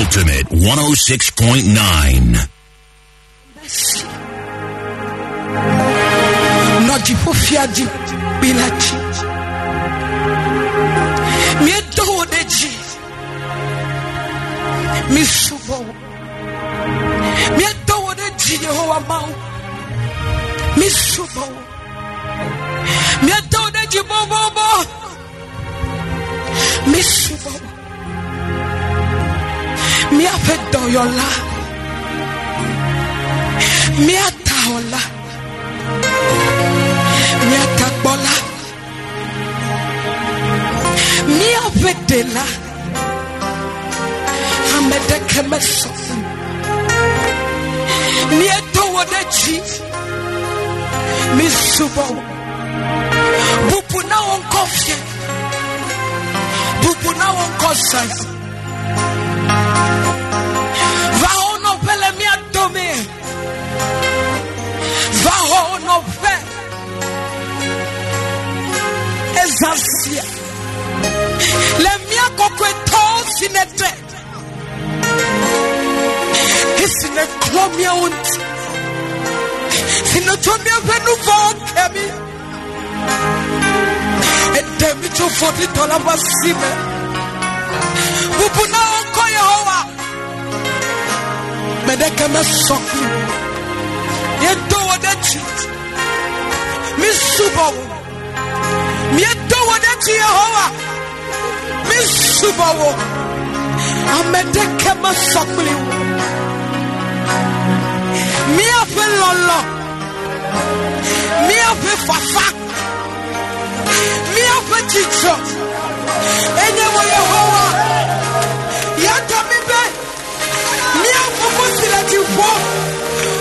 Ultimate 106.9. nɔgyefofiagye bilakyi miedɔ wo n'akyi mesubɔ wo miedɔ wo n'akyi yehowa miaƒe dɔyɔla miata wo la. Miata gbɔ la. Miaƒe ɖela ame ɖeke mesɔ miedo wo ɖe dzi misubɔ bubu na wo ŋkɔ fia bubu na wo ŋkɔ zaya va wo nɔƒe ezasia le mia kɔkɔetɔwo si ne tre esi ne klɔ miawo ŋuti si ne tso miaƒe mi me bubu na me miedo wo ɖe dzi misubɔ wo miedo wo ɖe dzi yehowa misubɔ wo ame ɖeke mesɔ kpli wo míaƒe lɔlɔ míaƒe fafa. Míaƒe dzidzɔ enye wo yehowa yatɔ mi be mía fofo si le dziƒo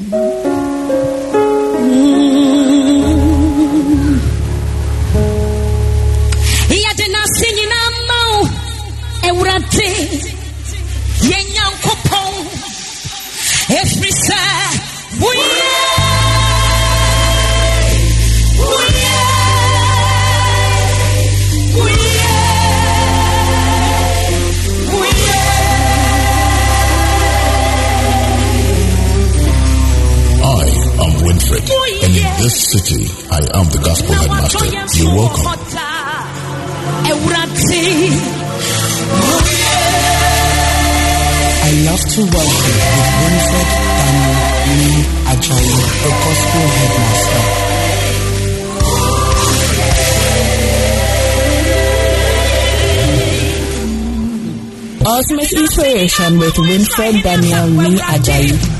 yɛde this city, I am the gospel headmaster. wadɔ yɛn so You're welcome. hɔ daa I love to worship with Winfred Daniel Lee Ajayi, the gospel headmaster. Ultimate Inspiration with Winfred Daniel Lee Ajayi.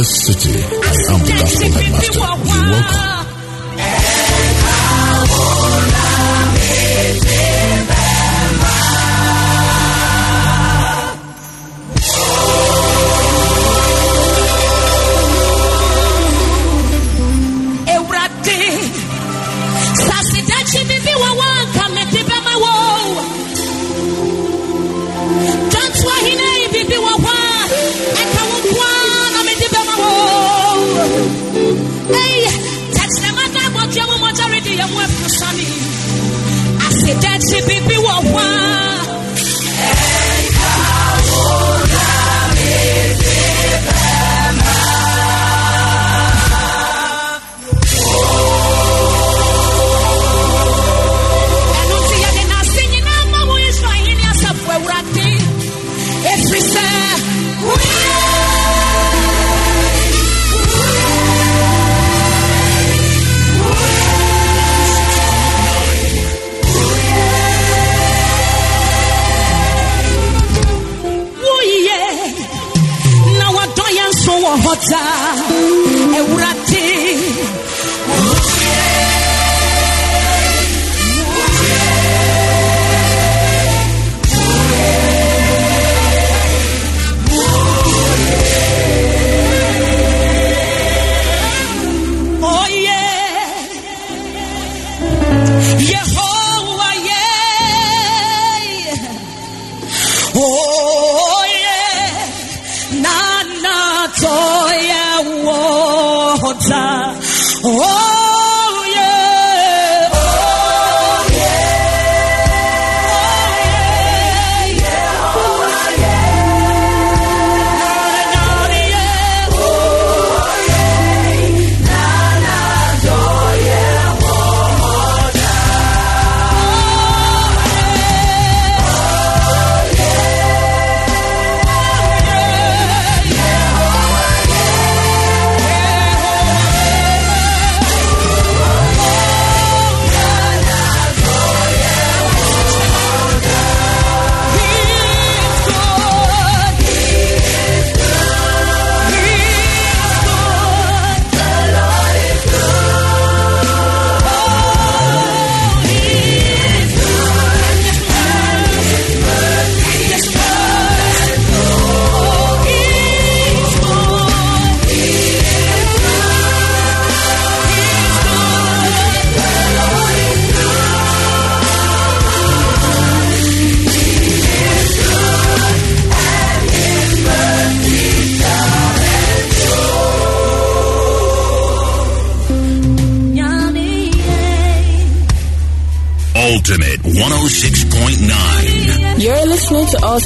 This city, I am the gospel headmaster. You're welcome.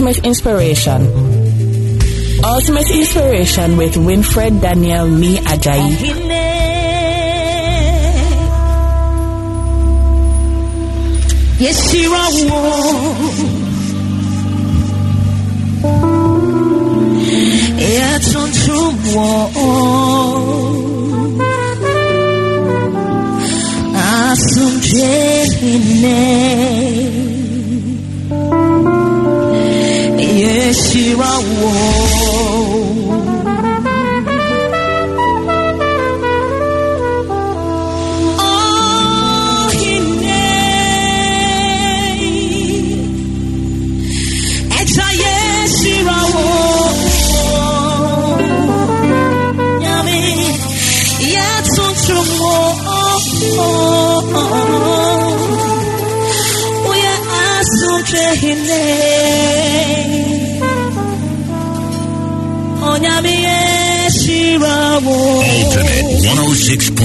Ultimate Inspiration. Ultimate Inspiration with Winfred Daniel Me Ajayi. Yeshira wo Etuntum wo Asumjene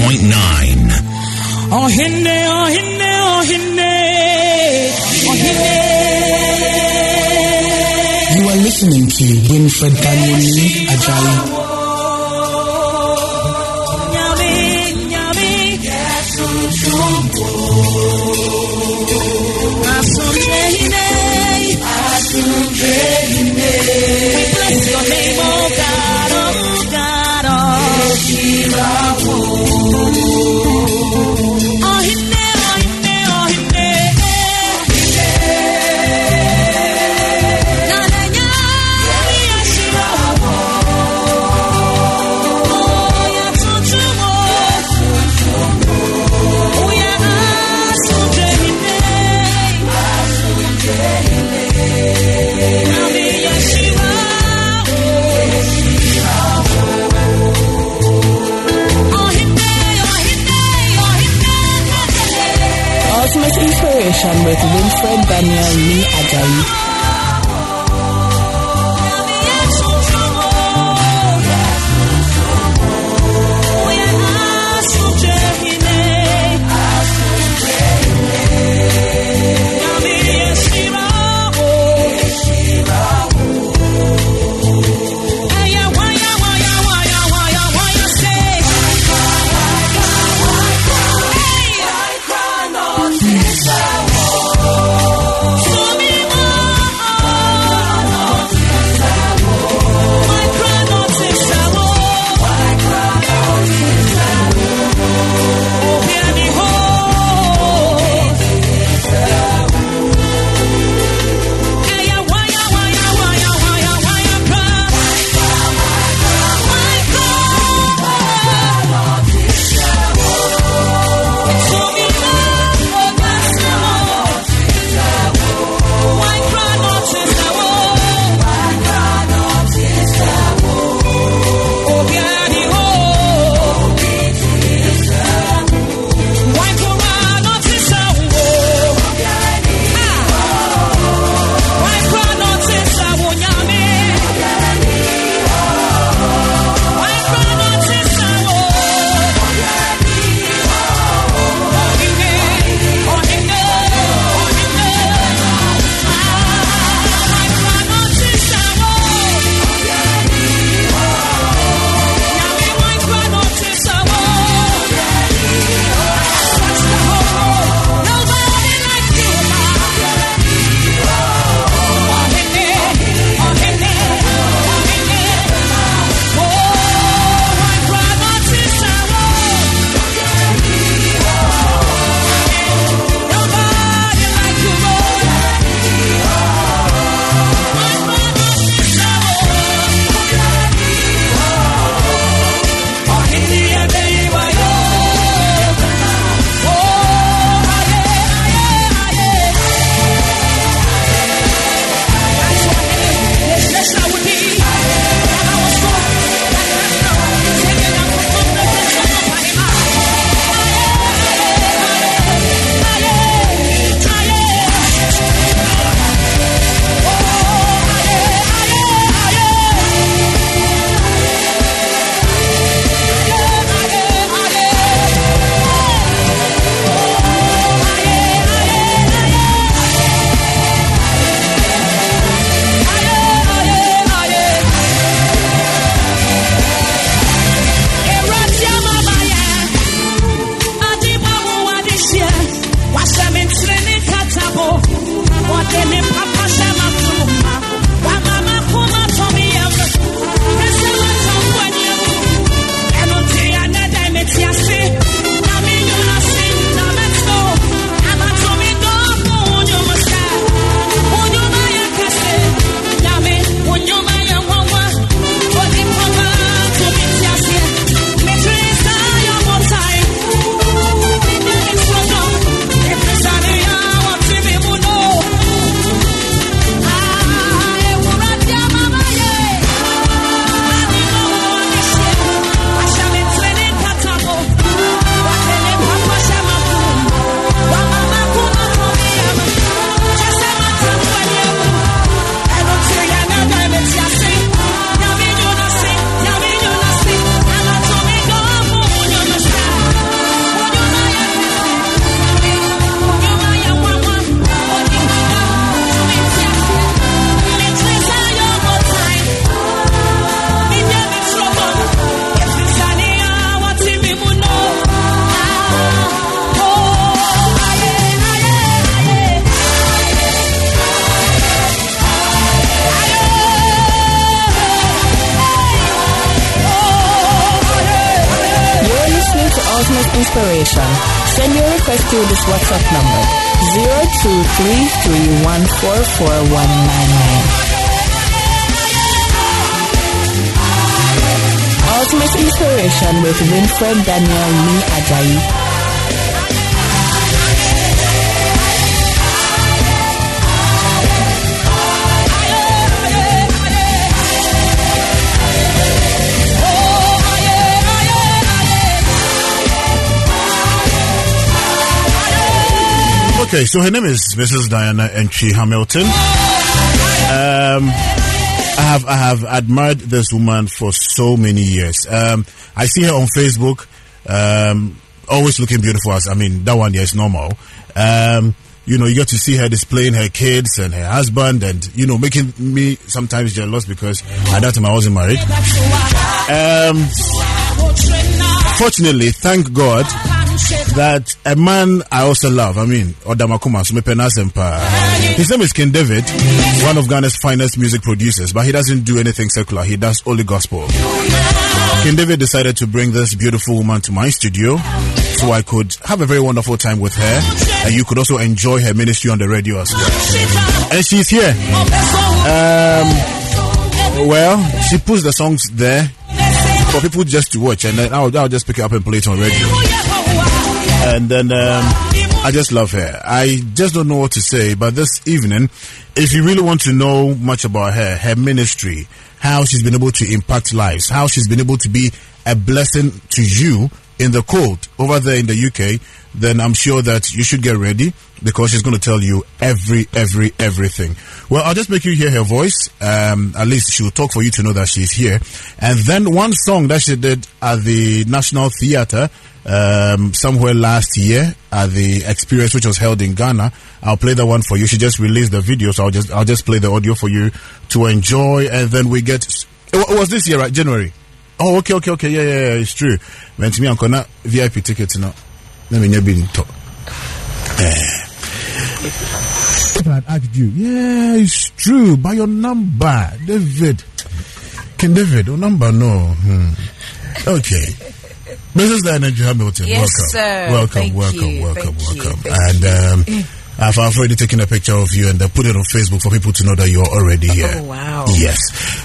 106.9. Ohine, ohine, ohine, ohine. You are listening to Winfred Daniel Me Ajayi. Nyame, nyame. Asomdwe hine. We bless your name, oh Winfred Daniel Me Ajayi. This WhatsApp number 0233144199. Ultimate Inspiration with Winfred Daniel Me Ajayi. Okay, so her name is Mrs. Diana Antwi Hamilton. Um, I have I have admired this woman for so many years. Um, I see her on Facebook, um, always looking beautiful. As I mean, that one yeah, is normal. Um, you know, you get to see her displaying her kids and her husband, and you know, making me sometimes jealous because at that time I wasn't married. Um, fortunately, thank God that a man I also love, I mean, Odamakuma Sumepenasempa. His name is King David, one of Ghana's finest music producers, but he doesn't do anything secular. He does only gospel. King David decided to bring this beautiful woman to my studio so I could have a very wonderful time with her and you could also enjoy her ministry on the radio as well. And she's here. Um, well, she puts the songs there for people just to watch and then I'll, I'll just pick it up and play it on radio and then um, I just love her. I just don't know what to say, but this evening, if you really want to know much about her, her ministry, how she's been able to impact lives, how she's been able to be a blessing to you in the cold over there in the UK, then I'm sure that you should get ready because she's going to tell you every, every, everything. Well, I'll just make you hear her voice. Um, at least she'll talk for you to know that she's here. And then one song that she did at the National Theatre um, somewhere last year at the experience which was held in Ghana. I'll play that one for you. She just released the video, so I'll just I'll just play the audio for you to enjoy, and then we get. It was this year, right? January. Oh, okay, okay, okay. Yeah, yeah, yeah. It's true. Went to me, gonna VIP tickets now. Let me never be in talk. If I asked you, yeah, it's true. By your number, David. Can David, your number, no. Hmm. Okay. Mrs. Diana Hamilton, yes, welcome. Sir. Welcome, Thank welcome, you. welcome, Thank welcome. You. And um, I've, already taken a picture of you and uh, put it on Facebook for people to know that you're already here. Oh, wow. Yes.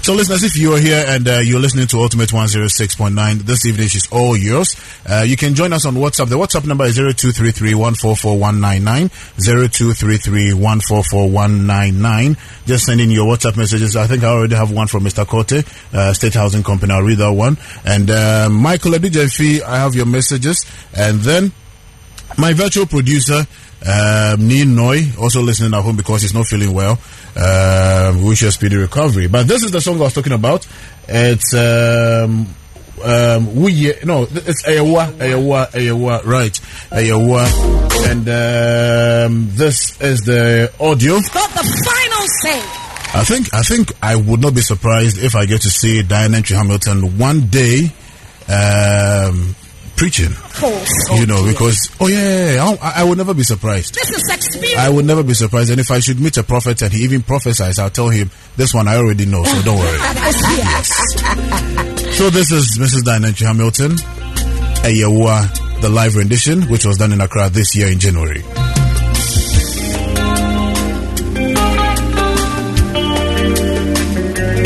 So, listeners, if you're here and uh, you're listening to Ultimate 106.9, this evening is all yours. Uh, you can join us on WhatsApp. The WhatsApp number is 0233 0233 Just send in your WhatsApp messages. I think I already have one from Mr. Kote, uh, State Housing Company. I'll read that one. And uh, Michael Adijefi, I have your messages. And then my virtual producer, um, Noy, also listening at home because he's not feeling well. Um, wish you a speedy recovery. But this is the song I was talking about. It's um, um, we no, it's Ayawa, Ayawa, Ayawa, right, Ayawa, and um, this is the audio. Got the final say. I think I think I would not be surprised if I get to see Diana Antwi Hamilton one day um, preaching. Oh, you know, because oh yeah, yeah, yeah, I, I would never be surprised. This is experience. I would never be surprised. And if I should meet a prophet and he even prophesies, I'll tell him this one I already know, so don't worry. yes. So this is Mrs. Diana Antwi Hamilton, Ayawa, the live rendition, which was done in Accra this year in January.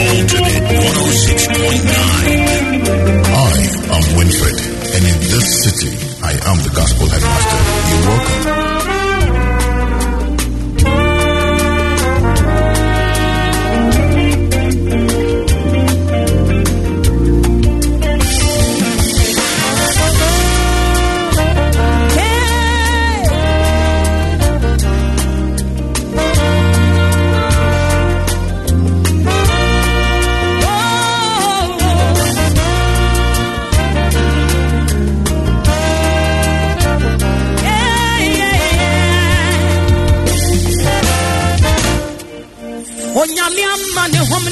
Ultimate 106.9. I am Winfred, and in this city, I am the gospel headmaster. You're welcome.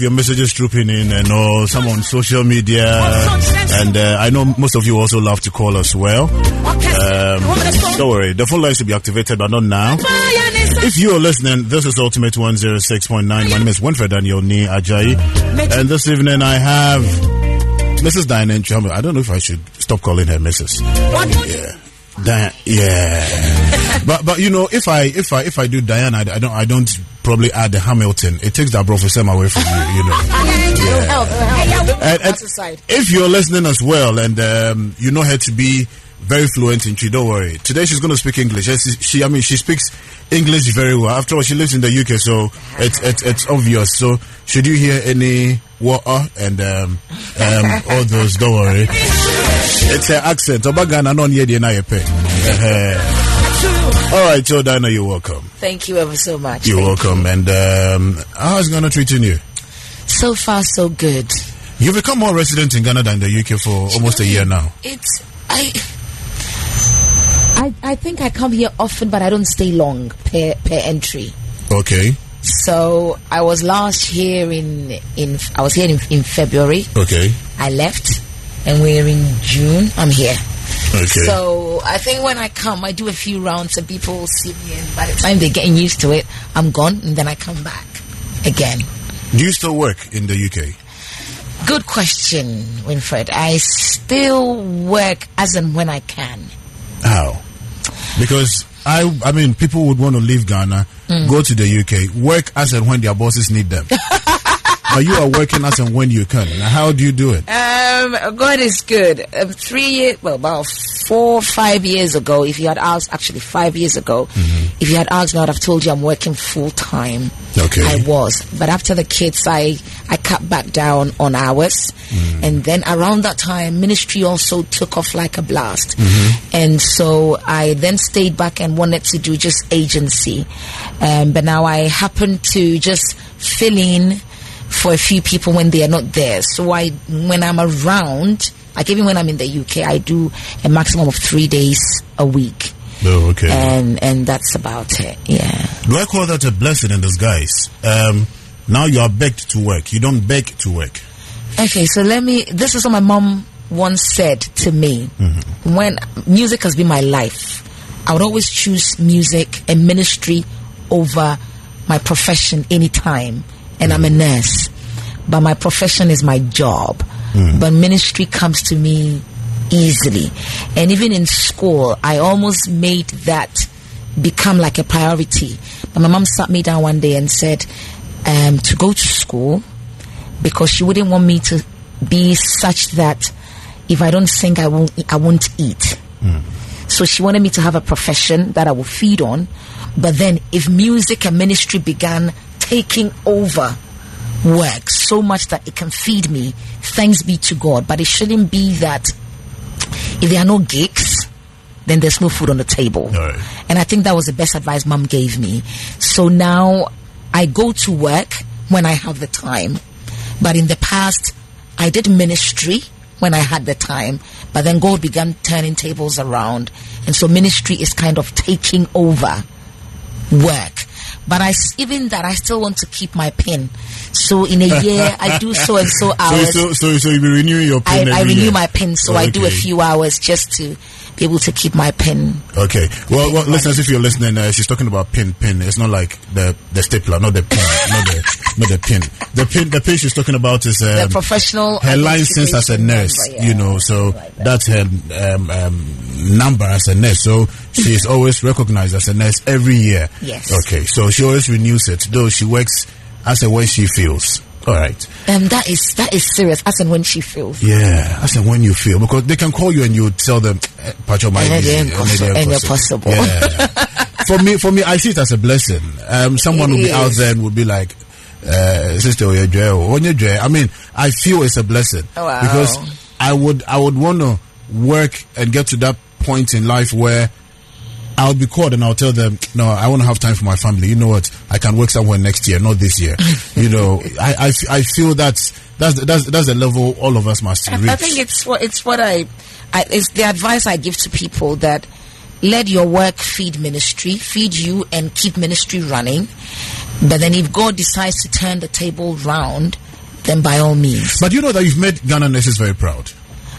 have your messages trooping in and all, some on social media. And uh, I know most of you also love to call as well. Um, don't worry, the phone lines will be activated, but not now. If you are listening, this is Ultimate 106.9. My name is Winfred Daniel Ni Ajayi. And this evening I have Mrs. Diana Nchamba. I don't know if I should stop calling her Mrs. Yeah. Diana, yeah. but but you know, if I if I if I do Diana, I, I don't I don't probably add the Hamilton. It takes that professor away from you. You know. And, and if you're listening as well, and um, you know her to be very fluent in Twi, don't worry. Today she's going to speak English. She, she, I mean, she speaks English very well. After all, she lives in the UK, so it's it's, it's obvious. So should you hear any water and um, um, all those, don't worry. It's her accent. Obagana non yedi na yepe. All right, so Diana, you're welcome. Thank you ever so much. You're Thank welcome. And um, how's Ghana treating you? you. So far, so good. You've become more resident in Ghana than the UK for almost a year now. It's I. I, I think I come here often, but I don't stay long per per entry. Okay. So I was last here in in I was here in, in February. Okay. I left, and we're in June. I'm here. Okay. So I think when I come, I do a few rounds, and people see me, and by the time they're getting used to it, I'm gone, and then I come back again. Do you still work in the UK? Good question, Winfred. I still work as and when I can. How? Because I, I mean, people would want to leave Ghana, go to the UK, work as and when their bosses need them. but you are working as and when you can. Now, how do you do it? Um, God is good. Um, three years, well, about four, five years ago, if you had asked, actually five years ago, if you had asked me, I would have told you I'm working full time. Okay. I was, but after the kids, I I cut back down on hours, and then around that time, ministry also took off like a blast, and so I then stayed back and wanted to do just agency, um, but now I happen to just fill in for a few people when they are not there. So I, when I'm around, like even when I'm in the UK, I do a maximum of three days a week, Oh, okay. and and that's about it. Yeah. Do I call that a blessing in disguise? Um, now you are begged to work. You don't beg to work. Okay, so let me. This is what my mom once said to me. When music has been my life, I would always choose music and ministry over my profession anytime. And I'm a nurse, but my profession is my job. But ministry comes to me easily. And even in school, I almost made that become like a priority. But my mom sat me down one day and said, um, to go to school because she wouldn't want me to be such that if I don't sing, I won't, I won't eat. So she wanted me to have a profession that I will feed on. But then, if music and ministry began taking over work so much that it can feed me, thanks be to God. But it shouldn't be that if there are no gigs, then there's no food on the table. Right. And I think that was the best advice mom gave me. So now I go to work when I have the time. But in the past, I did ministry when I had the time. But then God began turning tables around. And so ministry is kind of taking over work. But I, even that, I still want to keep my pin. So in a year, I do so and so So, hours. so, so, so you'll be renewing your I, pin I every renew year. my pin, so I do a few hours just to able to keep my pin. Okay. Well, well listeners, if you're listening, uh, she's talking about pin, pin. It's not like the the stapler, not the pin, not the not the pin. The pin, the pin she's talking about is The um, professional her license as a nurse. number, yeah. You know, so Like that. that's her um, um, number as a nurse. So she's always recognized as a nurse every year. Yes. Okay. So she always renews it, though she works as a way she feels. All right. Um, that is that is serious. As and when she feels. Yeah, that's the when you feel because they can call you and you tell them, eh, And busy, they're impossible- and possible. Yeah. for me, for me, I see it as a blessing. Um, someone It will be out there and will be like, uh, "Sister, Oyejoe, Onyejoe." I mean, I feel it's a blessing Wow. because I would, I would want to work and get to that point in life where. I'll be called and I'll tell them, no, I want to have time for my family. You know what? I can work somewhere next year, not this year. you know, I, I, I feel that's, that's, that's, that's the level all of us must reach. I think it's what it's what I, I it's the advice I give to people that let your work feed ministry, feed you, and keep ministry running. But then, if God decides to turn the table round, then by all means, But you know that you've made Ghana nurses very proud.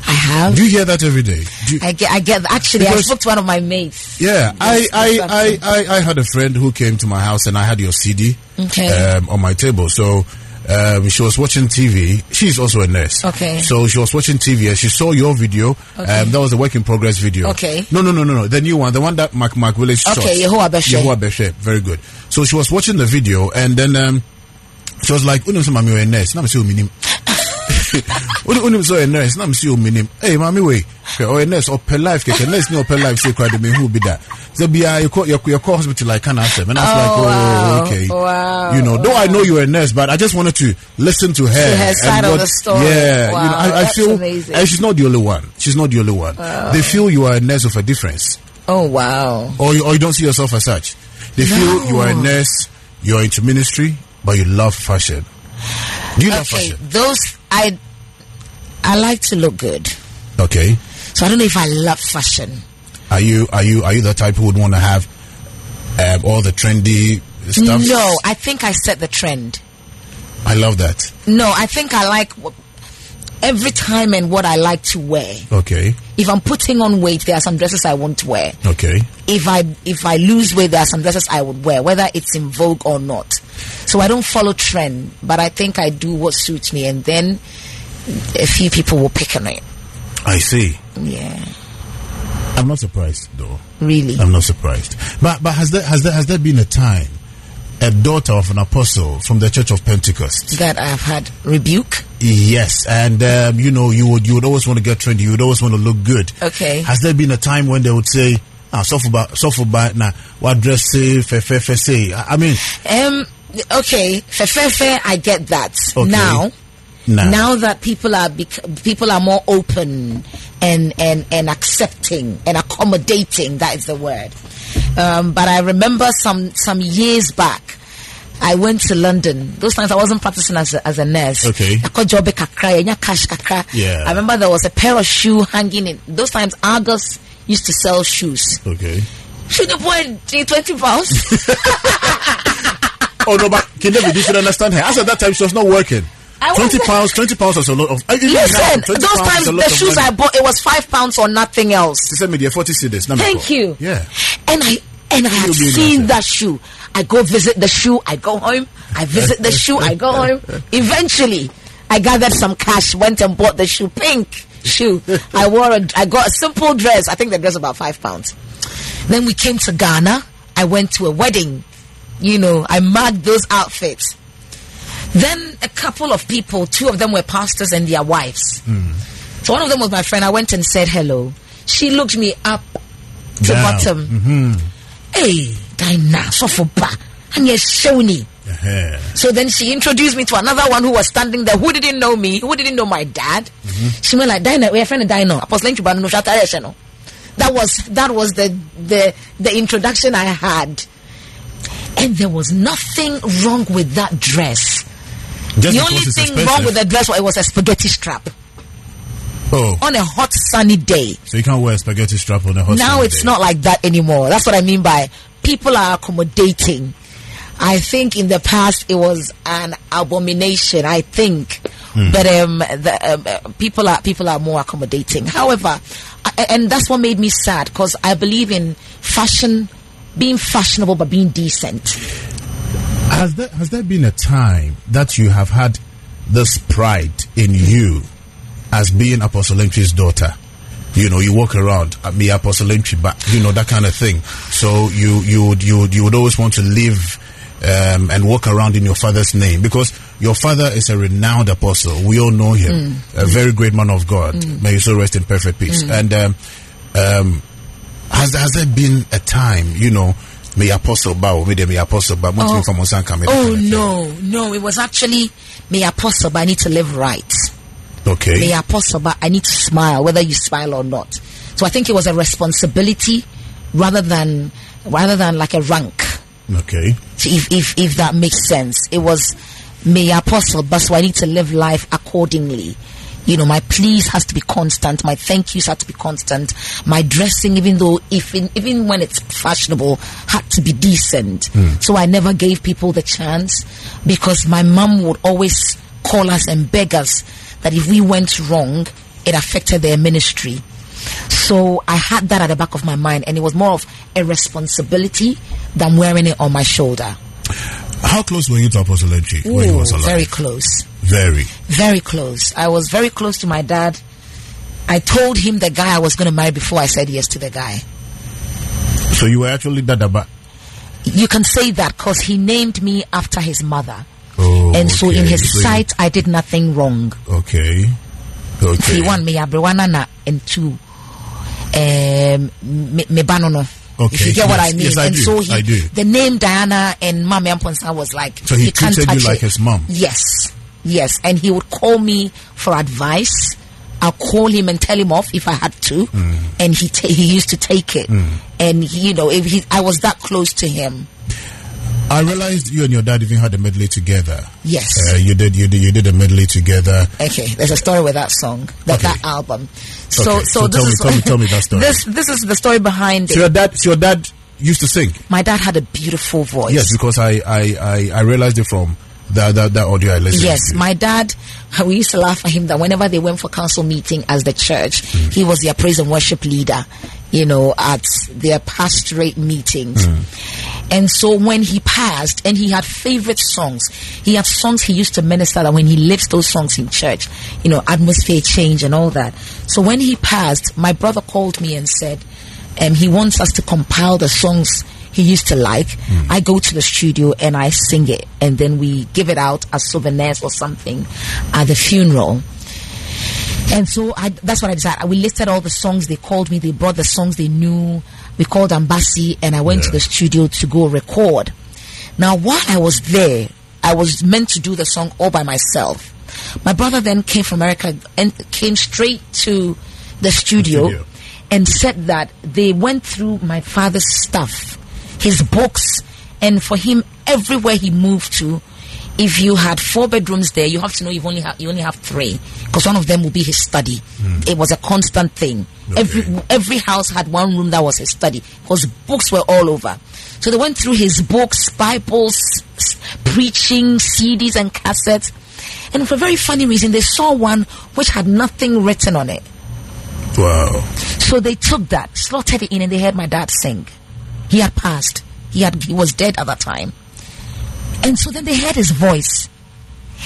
I have. Do you hear that every day? Do you- I get. I get. Actually, I spoke to one of my mates. yeah, I, I, I, I, I had a friend who came to my house and I had your CD Okay. um, on my table. So um, she was watching TV. She's also a nurse. Okay. So she was watching TV and she saw your video. Okay. Um, that was a work in progress video. Okay. No, no, no, no, no. The new one, the one that Mark Mark Willis shot. Okay, Yehoah Beshe. Yehoah Beshe. Very good. So she was watching the video and then um, she was like, "Unim mami you're a nurse." Now I'm Unim unim a nurse. Now I'm still minim. Hey, mami wait. Or a nurse or per life. Okay, nurse no oh, per life. Say cry me who be that? So be uh, you call your your call hospital like can answer. And I was Oh, like, oh, wow. okay. Wow. You know, though I know you're a nurse, but I just wanted to listen to her. her and side of the story. Yeah, you know, I, I feel, eh, amazing. and she's not the only one. She's not the only one. They feel you are a nurse of a difference Oh wow. or you, or you don't see yourself as such. They feel you are a nurse, you're into ministry, but you love fashion. Do you love fashion? those I. I like to look good, Okay. so I don't know if I love fashion. Are you are you are you the type who would want to have um, all the trendy stuff? No, I think I set the trend. I love that. No, I think I like every time and what I like to wear. Okay. If I'm putting on weight, there are some dresses I won't wear. Okay. If I if I lose weight, there are some dresses I would wear, whether it's in vogue or not. So I don't follow trend, but I think I do what suits me, and then a few people will pick on it. I see. Yeah, I'm not surprised though. really. I'm not surprised. But but has there has there has there been a time a daughter of an apostle from the Church of Pentecost that I've had rebuke. Yes, and um, you know, you would you would always want to get trendy. You would always want to look good. Okay. Has there been a time when they would say, "Ah, suffer ba, na what dress say, fe fe fe say"? I mean, Um. Okay. Fair, fair, fair. I get that. Okay. Now, now, now that people are bec- people are more open and and and accepting and accommodating. That is the word. Um, but I remember some some years back. I went to London. Those times I wasn't practicing as a, as a nurse. Okay. I got job kakra, cash kakra. Yeah. I remember there was a pair of shoe hanging in. Those times Argos used to sell shoes. Okay. Should the boy twenty pounds? Oh no, but King David, you should understand her. As at that time, she was not working. I Twenty pounds, twenty pounds was a lot of. Listen, 20 those times is a lot the shoes. I bought it was five pounds or nothing else. She sent me the forty cedis. Thank you. Yeah. And I and I had You'll be in seen that shoe. I go visit the shoe. I go home. I visit the shoe. I go home. Eventually, I gathered some cash. Went and bought the shoe. Pink shoe. I wore. A, I got a simple dress. I think the dress was about five pounds. Then we came to Ghana. I went to a wedding. You know, I marked those outfits. Then a couple of people, two of them were pastors and their wives. Hmm. So one of them was my friend. I went and said hello. She looked me up to Down. bottom. Hey, Dinah, so for ba. And yes, Shoni. Uh-huh. So then she introduced me to another one who was standing there who didn't know me, who didn't know my dad. She went like, Dinah, we're friend of Dinah. Apostle Nchubanu no shata yeshe no." That was that was the the the introduction I had. And there was nothing wrong with that dress. Just the only thing expensive. wrong with the dress was it was a spaghetti strap Oh, on a hot sunny day. so you can't wear a spaghetti strap on a hot now it's day. not like that anymore. That's what I mean by people are accommodating. I think in the past it was an abomination. I think, but um, the, um, uh, people are people are more accommodating. However, I, and that's what made me sad because I believe in fashion, being fashionable but being decent. Has there has there been a time that you have had this pride in you as being Apostle Antwi's daughter? You know, you walk around at me Apostle Antwi, but you know that kind of thing. So you you would you would, you would always want to live um, and walk around in your father's name because your father is a renowned apostle. We all know him, a very great man of God. May his soul rest in perfect peace. And um, um, has has there been a time, you know, may apostle bow, may may apostle bow, want to be from Osanka, may that Oh thing. no, no! It was actually may apostle, but I need to live right. Okay. May apostle, but I need to smile, whether you smile or not. So I think it was a responsibility rather than rather than like a rank. Okay. So if if if that makes sense, it was may apostle, but so I need to live life accordingly. You know, my please has to be constant. My thank yous had to be constant. My dressing, even though if in, even when it's fashionable, had to be decent. Hmm. So I never gave people the chance because my mom would always call us and beg us that if we went wrong, it affected their ministry. So I had that at the back of my mind, and it was more of a responsibility than wearing it on my shoulder. How close were you to Apostle Antwi when he was alive? very close. Very. Very close. I was very close to my dad. I told him the guy I was going to marry before I said yes to the guy. So you were actually Dadaba. You can say that because he named me after his mother. Oh, and so in his So sight, I did nothing wrong. Okay. Okay. He won me abrewana na and two. Um, me, me banono. Okay, If you get what yes, I mean. yes, I and do, so he, I do. the name Diana and Mama Amponsa was like, So he can't treated you like it. his mom? Yes, yes. And he would call me for advice. I'll call him and tell him off if I had to, Hmm. and he ta- he used to take it. And he, you know, if he, I was that close to him. I realized you and your dad even had a medley together. Yes. Uh, you did. You did. You did a medley together. Okay, there's a story with that song, that Okay. that album. So, Okay, so, so this tell me- is tell me- tell me that story. This this is the story behind So it. your dad. So your dad used to sing. My dad had a beautiful voice. Yes, because I I I, I realized it from that that, that audio I listened to. Yes, to. my dad, we used to laugh at him that whenever they went for council meeting as the church, he was their praise and worship leader, you know, at their pastorate meetings. And so when he passed, and he had favorite songs, he had songs he used to minister that when he lifts those songs in church, you know, atmosphere change and all that. So when he passed, my brother called me and said, um, he wants us to compile the songs he used to like. I go to the studio and I sing it, and then we give it out as souvenirs or something at the funeral. And so I, that's what I decided. We listed all the songs they called me. They brought the songs they knew. We called Ambassi, and I went to the studio to go record. Now, while I was there, I was meant to do the song all by myself. My brother then came from America and came straight to the studio, studio. and said that they went through my father's stuff, his books, And for him, everywhere he moved to, if you had four bedrooms there, you have to know you only have you only have three because one of them will be his study. Hmm. It was a constant thing. Every every house had one room that was his study because books were all over. So they went through his books, Bibles, preaching, CDs, and cassettes. And for a very funny reason, they saw one which had nothing written on it. Wow. So they took that, slotted it in, and they heard my dad sing. He had passed. He had he was dead at that time. And so then they heard his voice.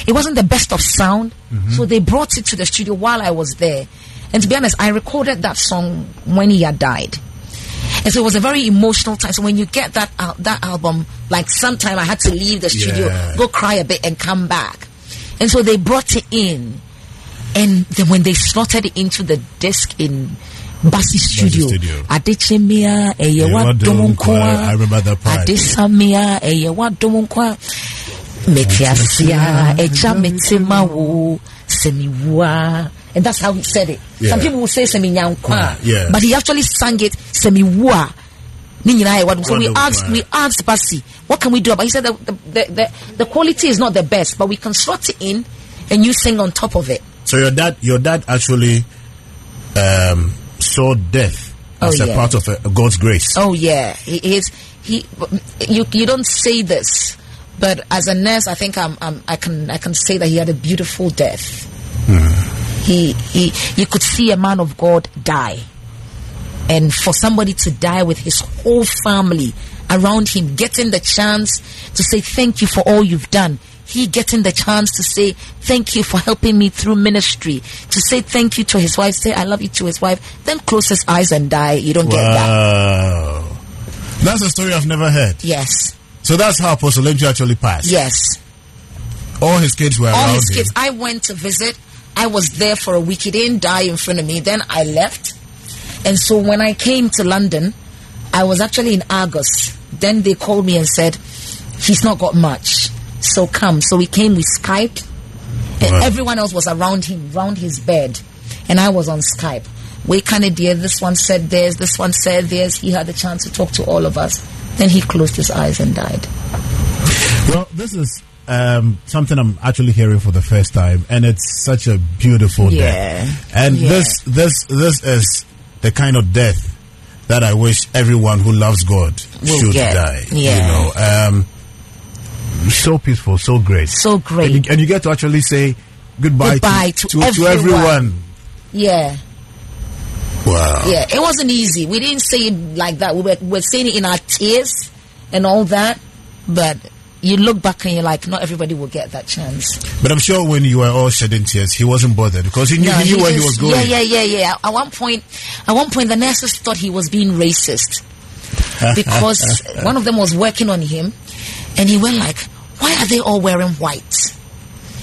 It wasn't the best of sound, mm-hmm. so they brought it to the studio while I was there. And to be honest, I recorded that song when he had died. And so it was a very emotional time. So when you get that al- that album, like sometime I had to leave the studio, Yeah. go cry a bit, and come back. And so they brought it in, and then when they slotted it into the disc in Basi Studio. Adechemia, Eyewa Domunkwa, I remember that part. Adesamia, Eyewa Domunkwa, Metiasia, Eja Metima wo, Semiwa. And that's how he said it. Some Yeah. people will say Seminyankwa, Yeah. but he actually sang it Semiwa. Ni nyinaa yɛ wadom. So we asked, we asked Basi, what can we do about? He said that the, the, the, the quality is not the best, but we can slot it in, and you sing on top of it. So your dad, your dad actually um, saw death Oh, as a part of uh, God's grace. Oh yeah, he is. He, you you don't say this, but as a nurse, I think I'm, I'm I can I can say that he had a beautiful death. He he you could see a man of God die, and for somebody to die with his whole family around him, getting the chance to say thank you for all you've done. He getting the chance to say thank you for helping me through ministry. To say thank you to his wife, say I love you to his wife, then close his eyes and die. You don't get that. Wow. That's a story I've never heard. Yes. So that's how Apostle Lemchi actually passed. Yes. All his kids were All his him. kids. I went to visit. I was there for a week. He didn't die in front of me. Then I left. And so when I came to London, I was actually in Argos. Then they called me and said, he's not got much. So come. So we came, we Skyped. And Wow. everyone else was around him, around his bed. And I was on Skype. We kind of dear. This one said this, this one said this. He had the chance to talk to all of us. Then he closed his eyes and died. Well, this is um, something I'm actually hearing for the first time, and it's such a beautiful Yeah. death. And Yeah. this, this, this is the kind of death that I wish everyone who loves God Will should get. die. You know, um, so peaceful, so great, So great. and you, and you get to actually say goodbye, Goodbye to, to to, to everyone. everyone. Yeah. Wow. Yeah, it wasn't easy. We didn't say it like that. We were, we were saying it in our tears and all that. But you look back and you're like, not everybody will get that chance. But I'm sure when you were all shedding tears, he wasn't bothered because he knew, No, he knew where he was going. Yeah, yeah, yeah, yeah. At one point, at one point, the nurses thought he was being racist because one of them was working on him, and he went like, "Why are they all wearing white?"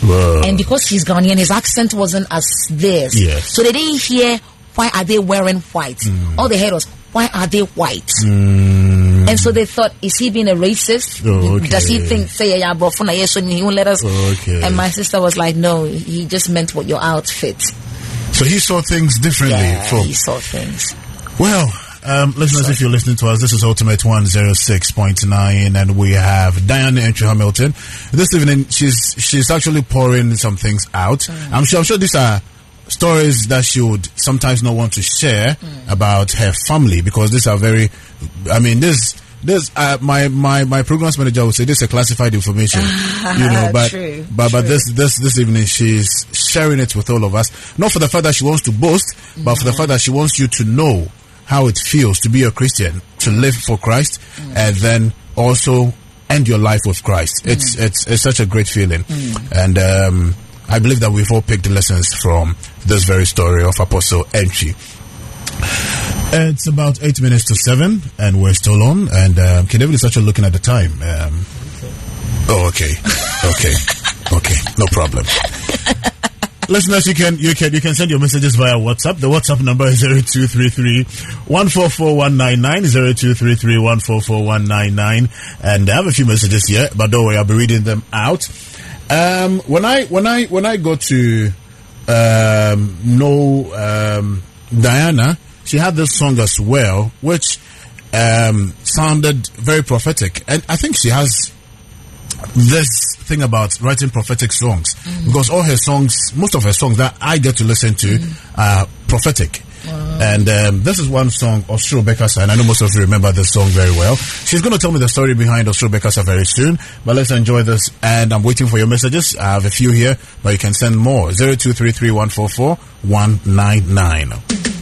Whoa. And because he's Ghanaian, his accent wasn't as theirs. Yes. So they didn't hear why are they wearing white. Hmm. All they heard was why are they white. Hmm. And so they thought, is he being a racist? Oh, okay. Does he think say yeah, bro, for yes, and he won't let us? Okay. And my sister was like, no, he just meant what your outfit. So he saw things differently. Yeah, from, he saw things. Well, um, listeners, if you're listening to us, this is Ultimate 106.9, and we have Diane Antwi Hamilton. This evening, she's she's actually pouring some things out. I'm sure I'm sure these are stories that she would sometimes not want to share about her family because these are very. I mean, this. This uh, my my my programs manager would say this is a classified information, you know. But True, but but this this this evening she's sharing it with all of us. Not for the fact that she wants to boast, but for the fact that she wants you to know how it feels to be a Christian, to live for Christ, and then also end your life with Christ. It's it's it's such a great feeling, and um, I believe that we've all picked lessons from this very story of Apostle Antwi. It's about eight minutes to seven, and we're still on. And um, King David is actually looking at the time. Um, oh, okay, okay, okay, no problem. Listeners, you can you can you can send your messages via WhatsApp. The WhatsApp number is 0233 144199 0233 144199 and I have a few messages here, but don't worry, I'll be reading them out. Um, when I when I when I got to um, know um, Diana, she had this song as well, which um, sounded very prophetic, and I think she has this thing about writing prophetic songs because all her songs, most of her songs that I get to listen to, are prophetic. And um, this is one song, Osro Bekasa, and I know most of you remember this song very well. She's going to tell me the story behind Osro Bekasa very soon, but let's enjoy this. And I'm waiting for your messages. I have a few here, but you can send more. 0233144199.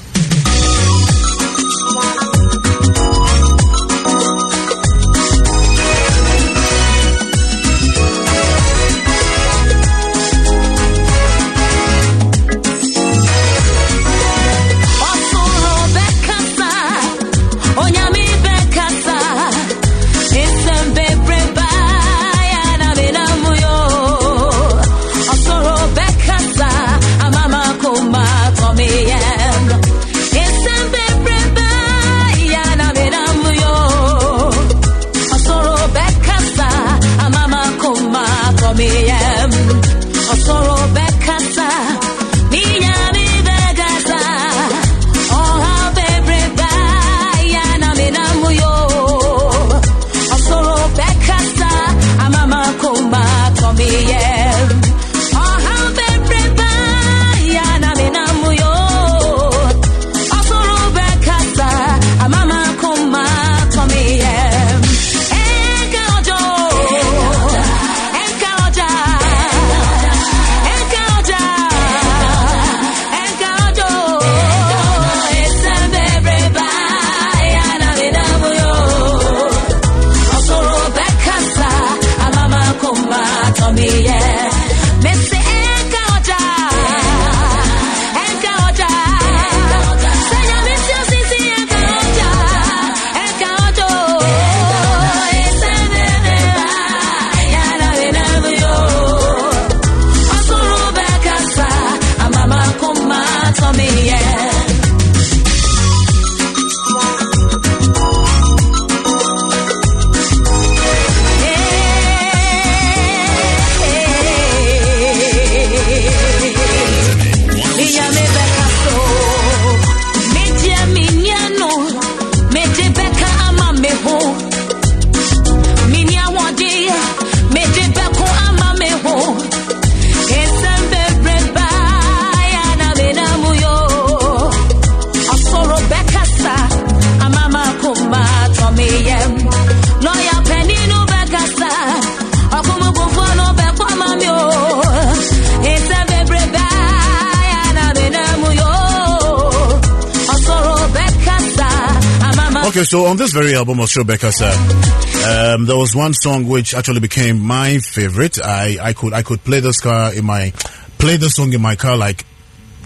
This very album of Shobekasa, um, there was one song which actually became my favorite. I, I could I could play this car in my play the song in my car like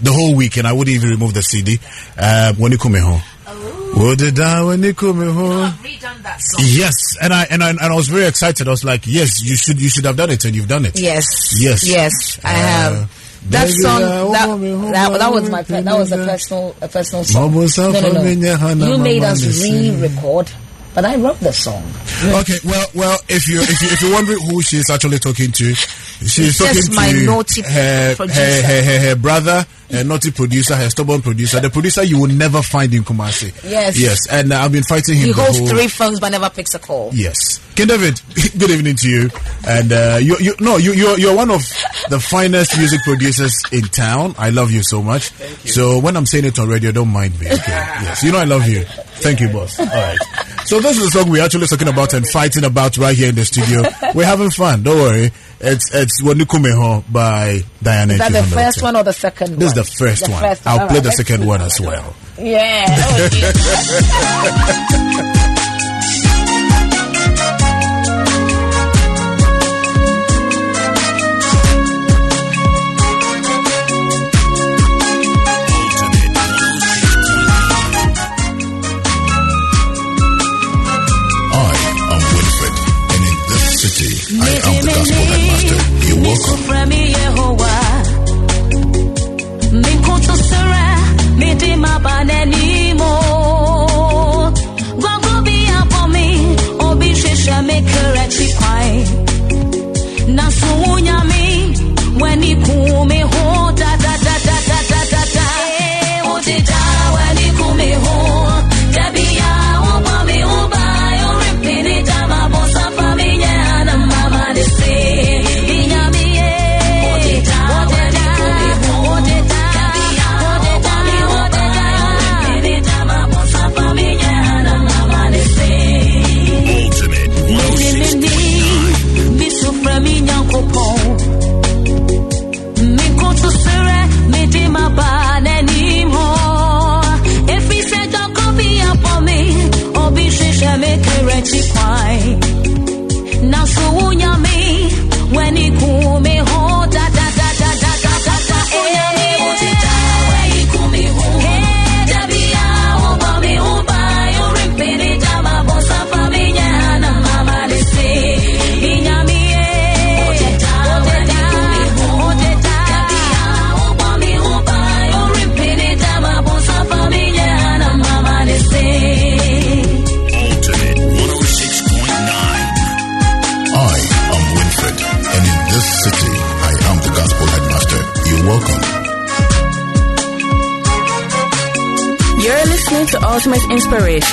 the whole week, and I wouldn't even remove the CD. Uh, when you come home. Die when you come home? redone that song. Yes, and I and I and I was very excited. I was like, "Yes, you should you should have done it, and you've done it." Yes. Yes. Yes, I Uh, have. That baby, song, that, want me home, that, that was my, want pe- me that was a personal, a personal song. No, no, no. You made us re-record, but I wrote the song. Okay, well, well, if you if you if you're wondering who she's actually talking to, she's It's talking just to my naughty her, her, producer. her, her, her brother, her naughty producer, her stubborn producer, the producer you will never find in Kumasi. Yes. yes, and uh, I've been fighting him. He the holds whole- three phones but never picks a call. Yes, Ken David. Good evening to you, and uh, you you no you you're, you're one of the finest music producers in town. I love you so much. You. So when I'm saying it on radio, don't mind me. Okay. yes, you know I love you. Thank you, boss. All right. So this is the song we're actually talking about and fighting about right here in the studio. We're having fun. Don't worry. It's it's Wanikumeho by Diana. Is that the first one or the second one? This is the first The one. first I'll All play right, the second one as well. Yeah. headmaster. You're welcome. Supreme Yehovah.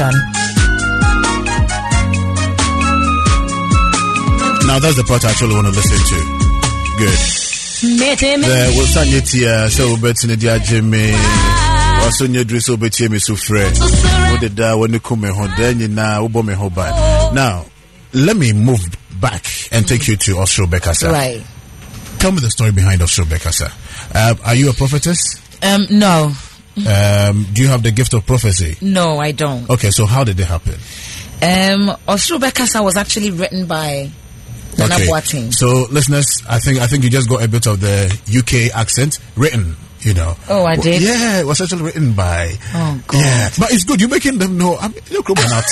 Inspiration. Now that's the part I actually want to listen to. Good. The we'll send it here, so bet in the Jimmy. Also, new dress over to me so fresh. What did that when you come home? Then you now, me home Now, let me move back and take you to Osro Bekasa. Right. Tell me the story behind Osro Bekasa. Um, are you a prophetess? Um, no, Um, do you have the gift of prophecy? no, I don't. Okay, so how did it happen? Um, Osro Bekasa was actually written by Nana okay. Boateng. So, listeners, I think I think you just got a bit of the UK accent written. You know. Oh, I did? Yeah, it was actually written by. Oh, God. Yeah, but it's good. You're making them know. I'm you're Krumah now.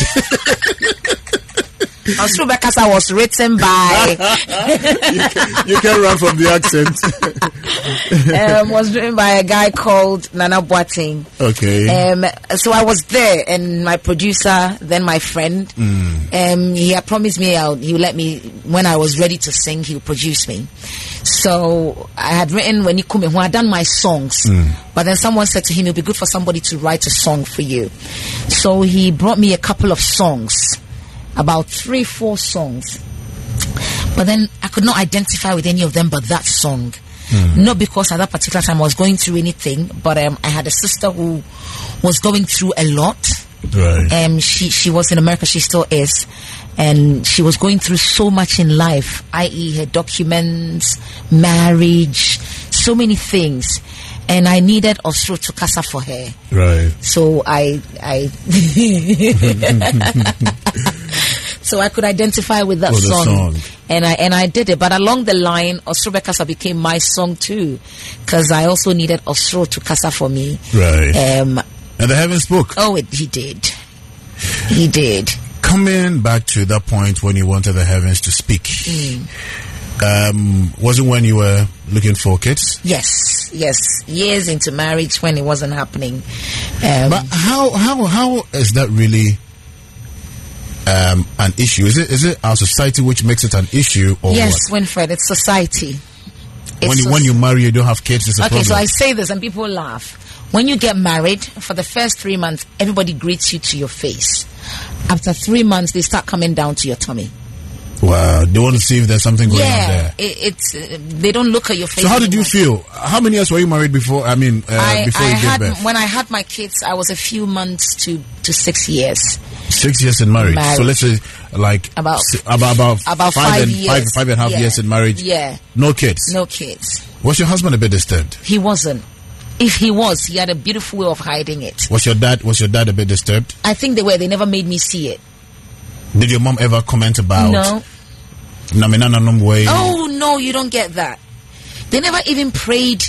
Osro Bekasa was written by you can run from the accent. um, was written by a guy called Nana Boateng. okay. Um, so I was there, and my producer, then my friend, um, he had promised me out. He would let me when I was ready to sing. He would produce me. So I had written when he come in, I had done my songs, but then someone said to him, "It'd be good for somebody to write a song for you." So he brought me a couple of songs, about three, four songs. But then I could not identify with any of them but that song. Not because at that particular time I was going through anything, but um, I had a sister who was going through a lot. right. Um, she she was in America. She still is, and she was going through so much in life, i.e., her documents, marriage, so many things, and I needed Osro to casa for her. right. So I I so I could identify with that song. song. And I and I did it. But along the line, Osro Bekasa became my song too. Because I also needed Osro to casa for me. Right. Um and the heavens spoke. oh it, he did. He did. Coming back to that point when you wanted the heavens to speak. Um, was it when you were looking for kids? Yes, yes. Years into marriage when it wasn't happening. Um, But how how how is that really um, an issue? Is it is it our society which makes it an issue, or yes, what? Winfred, it's society. when It's you when you marry, you don't have kids. It's a Okay, so. I say this and people laugh. When you get married, for the first three months, everybody greets you to your face. After three months, they start coming down to your tummy. Wow, they want to see if there's something going on yeah, there. it, it's uh, they don't look at your face. So how did you feel? How many years were you married before? I mean, uh, I, before I you had gave birth? when I had my kids, I was a few months to to six years. Six years in marriage. So let's say like About- si- about about, About five, five and years. five five and a half Yeah. years in marriage. Yeah, No kids. no kids. Was your husband a bit disturbed? He wasn't. If he was, he had a beautiful way of hiding it. Was your dad was your dad a bit disturbed? I think they were. They never made me see it. Did your mom ever comment about No. Oh no, you don't get that. They never even prayed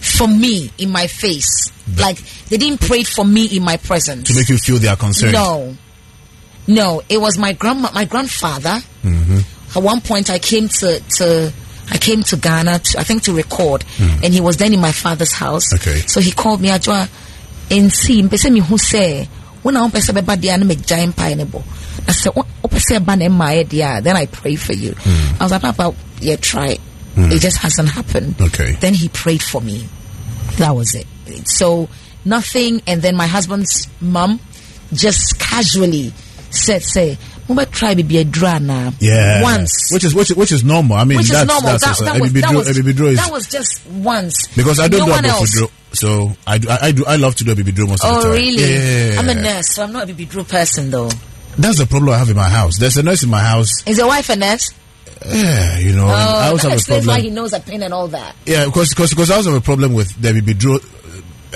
for me in my face. Like they didn't pray for me in my presence. to make you feel they are concerned. No, no. It was my grandma, my grandfather. Mm-hmm. At one point, I came to to I came to Ghana, to, I think, to record, mm. and he was then in my father's house. Okay. So he called me. Ajwa, and see, mpese me who say when I want to be there, I make giant pineapple. I said, "What? Opese ba na my idea." Then I pray for you. Hmm. I was like, "Papa, yeah, try." it." Hmm. It just hasn't happened. Okay. Then he prayed for me. That was it. So nothing. And then my husband's mom just casually said, "Say, Mama try be a drana Yeah. once." Which is which is which is normal. I mean which that's is normal. that's That, that, was, that, was, that was just once. because I don't no do one else. So I do I, I do I love to do Ebibidro most of the time. Oh really? Yeah, I'm a nurse, so I'm not a baby BB person though. That's the problem I have in my house. There's a nurse in my house. Is your wife a nurse? Yeah, you know, I Oh, also that have a explains why he knows a pain and all that. Yeah, because because because I also have a problem with the Ebibidro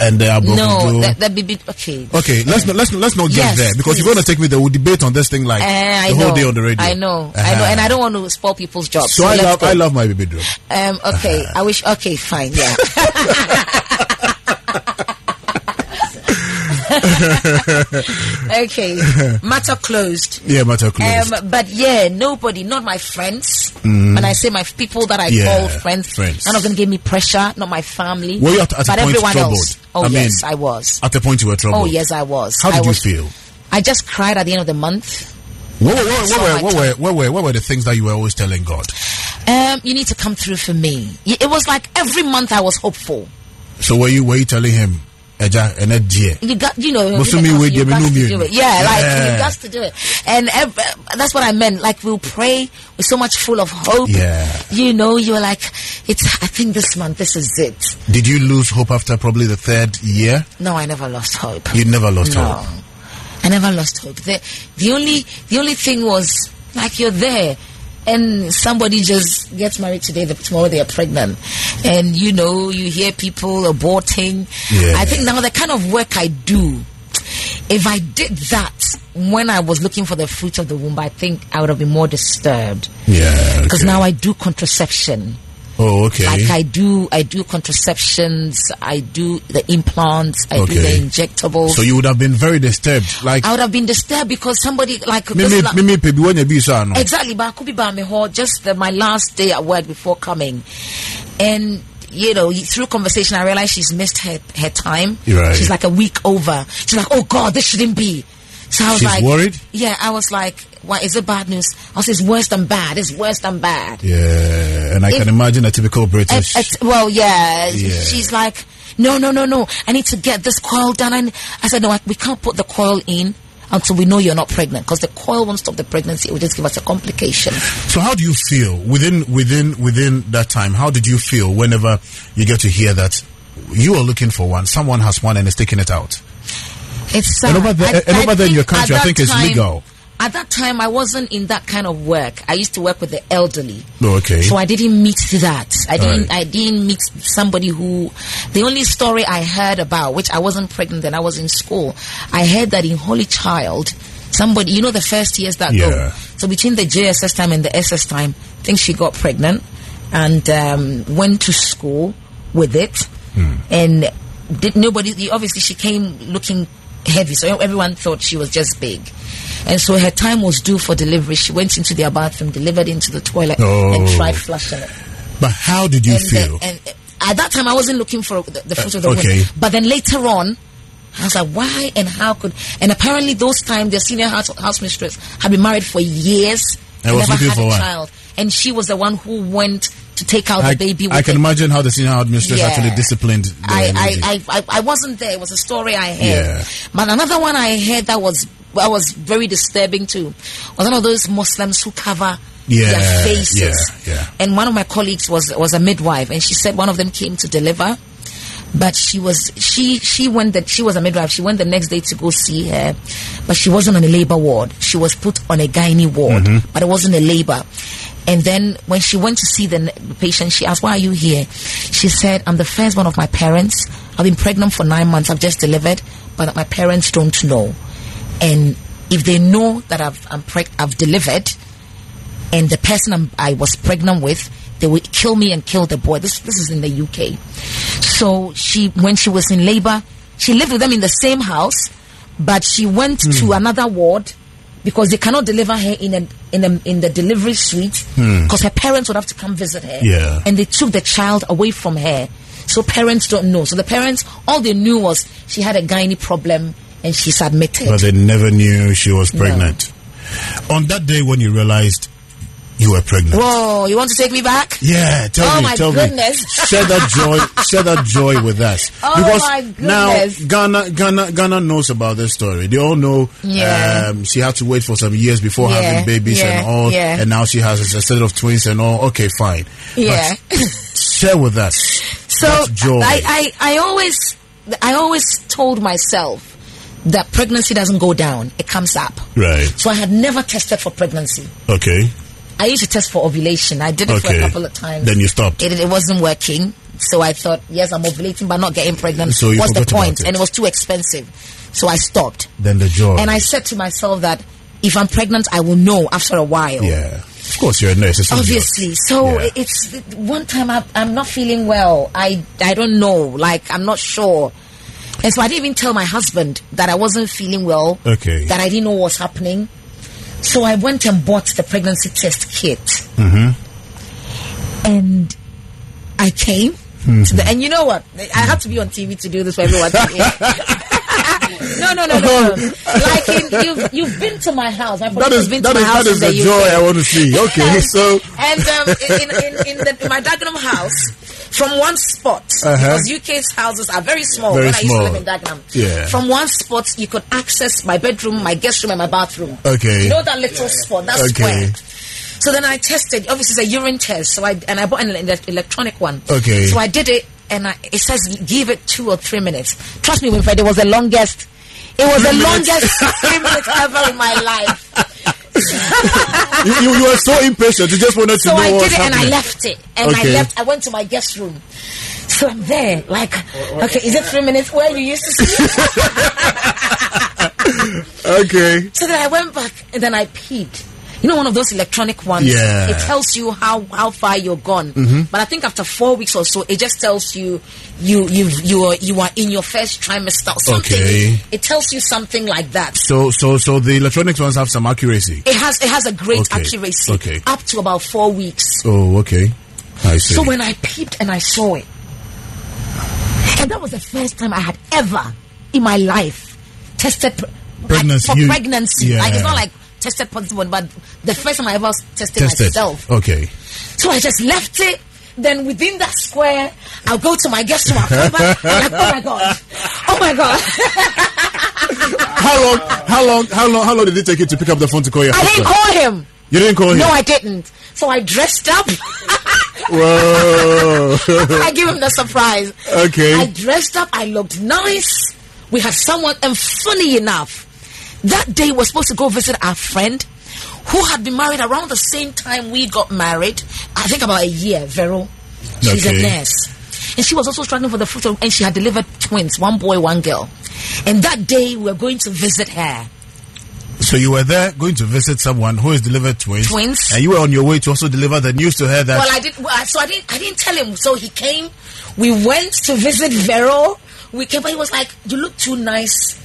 and the Abofudro. No, that, that BB. Okay. Okay, let's not let's not, let's not get Yes, there because please. you're going to take me there. We'll debate on this thing like I the know. whole day on the radio. I know. I Uh-huh. know, and I don't want to spoil people's jobs. So I love go. I love my baby drum. Um, okay, I wish. Okay, fine. Yeah. okay, matter closed. Yeah, matter closed. Um, but yeah, nobody, not my friends. When I say my people that I Mm. Yeah, call friends, friends. none of them gave me pressure. Not my family. Were you at- at a but point everyone troubled? else. Oh I mean, yes, I was. At the point you were troubled. Oh yes, I was. How I did you was, feel? I just cried at the end of the month. What, were- what, what, were, what, were, what, were, what were the things that you were always telling God? Um, you need to come through for me. It was like every month I was hopeful. So were you were you telling him, Eja, and that dear? You got, you know, you me got with you you, got to do it. Yeah, like Yeah. you got to do it, and that's what I meant. Like we'll pray with so much full of hope. Yeah. you know, you're like, it's. I think this month, this is it. Did you lose hope after probably the third year? No, I never lost hope. You never lost no, hope. I never lost hope. The the only the only thing was like you're there. And somebody just gets married today, the, tomorrow they are pregnant. And you know, you hear people aborting. Yeah. I think now the kind of work I do, if I did that when I was looking for the fruit of the womb, I think I would have been more disturbed. Yeah. Because okay. now I do contraception. Oh, okay. Like I do, I do contraceptions, I do the implants, I do the injectables. so you would have been very disturbed. Like, I would have been disturbed because somebody like me, me, la- me, me, baby, when you be so, exactly, but I could be by me hall just the, my last day at work before coming, and you know through conversation I realized she's missed her her time. Right. She's like a week over. She's like, oh God, this shouldn't be. So I was She's like, worried? Yeah, I was like, why is it bad news? I was, it's worse than bad. It's worse than bad. Yeah, and I If- can imagine a typical British. Well, yeah, Yeah. She's like, no, no, no, no. I need to get this coil done. And I said, no, I, we can't put the coil in until we know you're not pregnant because the coil won't stop the pregnancy. It will just give us a complication. so how do you feel within within within that time? How did you feel whenever you get to hear that you are looking for one, someone has one and is taking it out? It's And sad. over uh, there- and over there in your country, I think that it's legal. At that time, I wasn't in that kind of work. I used to work with the elderly. Oh, okay. So I didn't meet that. I didn't. Right. I didn't meet somebody who. The only story I heard about, which I wasn't pregnant and I was in school, I heard that in Holy Child, somebody, you know, the first years that Yeah. go. So between the JSS time and the SS time, I think she got pregnant and um, went to school with it, and did nobody. Obviously, she came looking heavy, so everyone thought she was just big. And so her time was due for delivery. She went into their bathroom, delivered into the toilet, and Oh. tried flushing it. But how did you And, feel? the, and uh, at that time, I wasn't looking for the, the fruit of the okay. womb. But then later on, I was like, why and how could? And apparently, those times, the senior house, house mistress had been married for years And was never had for a one. child, and she was the one who went to take out I, the baby. With I can the- imagine how the senior administrator Yeah. actually disciplined. The I. I, I, I, I wasn't there. It was a story I heard. Yeah. But another one I heard that was that was very disturbing too was one of those Muslims who cover Yeah, their faces. yeah, yeah. And one of my colleagues was was a midwife, and she said one of them came to deliver. But she was she she went that she was a midwife. She went the next day to go see her, but she wasn't on a labor ward. She was put on a gynae ward, Mm-hmm. but it wasn't a labor. And then when she went to see the patient, she asked, "Why are you here?" She said, "I'm the first one of my parents. I've been pregnant for nine months. I've just delivered, but my parents don't know. And if they know that I've I'm preg- I've delivered, and the person I'm, I was pregnant with, they would kill me and kill the boy. This this is in the UK. So she, when she was in labor, she lived with them in the same house, but she went to hmm. another ward because they cannot deliver her in a in a, in the delivery suite hmm. because her parents would have to come visit her. Yeah. and they took the child away from her. So parents don't know. So the parents, all they knew was she had a gynae problem and she's admitted. but they never knew she was pregnant. On that day when you realized you were pregnant. Whoa, you want to take me back? Yeah, tell Oh me, my tell goodness. me. Share that joy, share that joy with us. Oh because my now. Ghana, Ghana, Ghana knows about this story. They all know. Yeah. Um, she had to wait for some years before Yeah, having babies and all, yeah. and now she has a set of twins and all. Okay, fine. Yeah. But share with us. So joy. I, I, I always I always told myself that pregnancy doesn't go down, it comes up. right. So I had never tested for pregnancy. Okay. I used to test for ovulation. I did it for a couple of times. Then you stopped. It, it wasn't working. So I thought, yes, I'm ovulating but not getting pregnant. So What's the point? it. And it was too expensive. So I stopped. Then the joy. And I said to myself that if I'm pregnant, I will know after a while. Yeah. Of course, you're a nurse. Obviously, so Yeah. it's one time I, I'm not feeling well. I I don't know, like I'm not sure, and so I didn't even tell my husband that I wasn't feeling well. Okay. That I didn't know what was happening, so I went and bought the pregnancy test kit, Mm-hmm. and I came. To the, and you know what? I had to be on TV to do this for everyone to hear. No, no, no, no, no. Like in, you've you've been to my house. My That is been that to is my house that is the joy. I want to see. Okay, so and um, in, in, in, the, in my Dagenham house, from one spot, Uh-huh. because UK's houses are very small Very when I used to small. live in Dagenham. Yeah. From one spot, you could access my bedroom, my guest room, and my bathroom. Okay. You know that little spot, that Okay. square. So then I tested. Obviously, it's a urine test. So I and I bought an electronic one. Okay. So I did it, and I, it says give it two or three minutes. Trust me, Winfred, it was the longest. It was the minutes? longest three minutes ever in my life. you, you, you were so impatient. You just wanted to So know I what's did it and I left it. And Okay. I left. I went to my guest room. So I'm there, like, okay, is it three minutes where you used to sleep? Okay. so then I went back and then I peed. You know, one of those electronic ones. Yeah. Mm-hmm. It tells you how how far you're gone. But I think after four weeks or so, it just tells you you you you are you are in your first trimester something. Okay. It tells you something like that. So so so the electronics ones have some accuracy. It has it has a great Okay. accuracy. Okay. Up to about four weeks. Oh, okay. I see. So when I peeped and I saw it, and that was the first time I had ever in my life tested pre- Pregnancy, for pregnancy. Like it's not like tested positive, but the first time I ever tested, tested. myself. Okay. So I just left it. Then within that square, I'll go to my guest room. I'll back. Like, oh my god, oh my god. How long? How long? How long? How long did it take you to pick up the phone to call your I didn't call him. You didn't call him. No, I didn't. So I dressed up. Whoa. I give him the surprise. Okay. I dressed up. I looked nice. We had someone, and funny enough, that day we're supposed to go visit our friend who had been married around the same time we got married. I think about a year. Vero, she's Okay. a nurse, and she was also struggling for the fruit, and she had delivered twins, one boy, one girl. And that day we were going to visit her. so you were there going to visit someone who has delivered twins. Twins. And you were on your way to also deliver the news to her that. Well, I did. well, So I didn't. I didn't tell him. So he came. We went to visit Vero. We came, but he was like, "You look too nice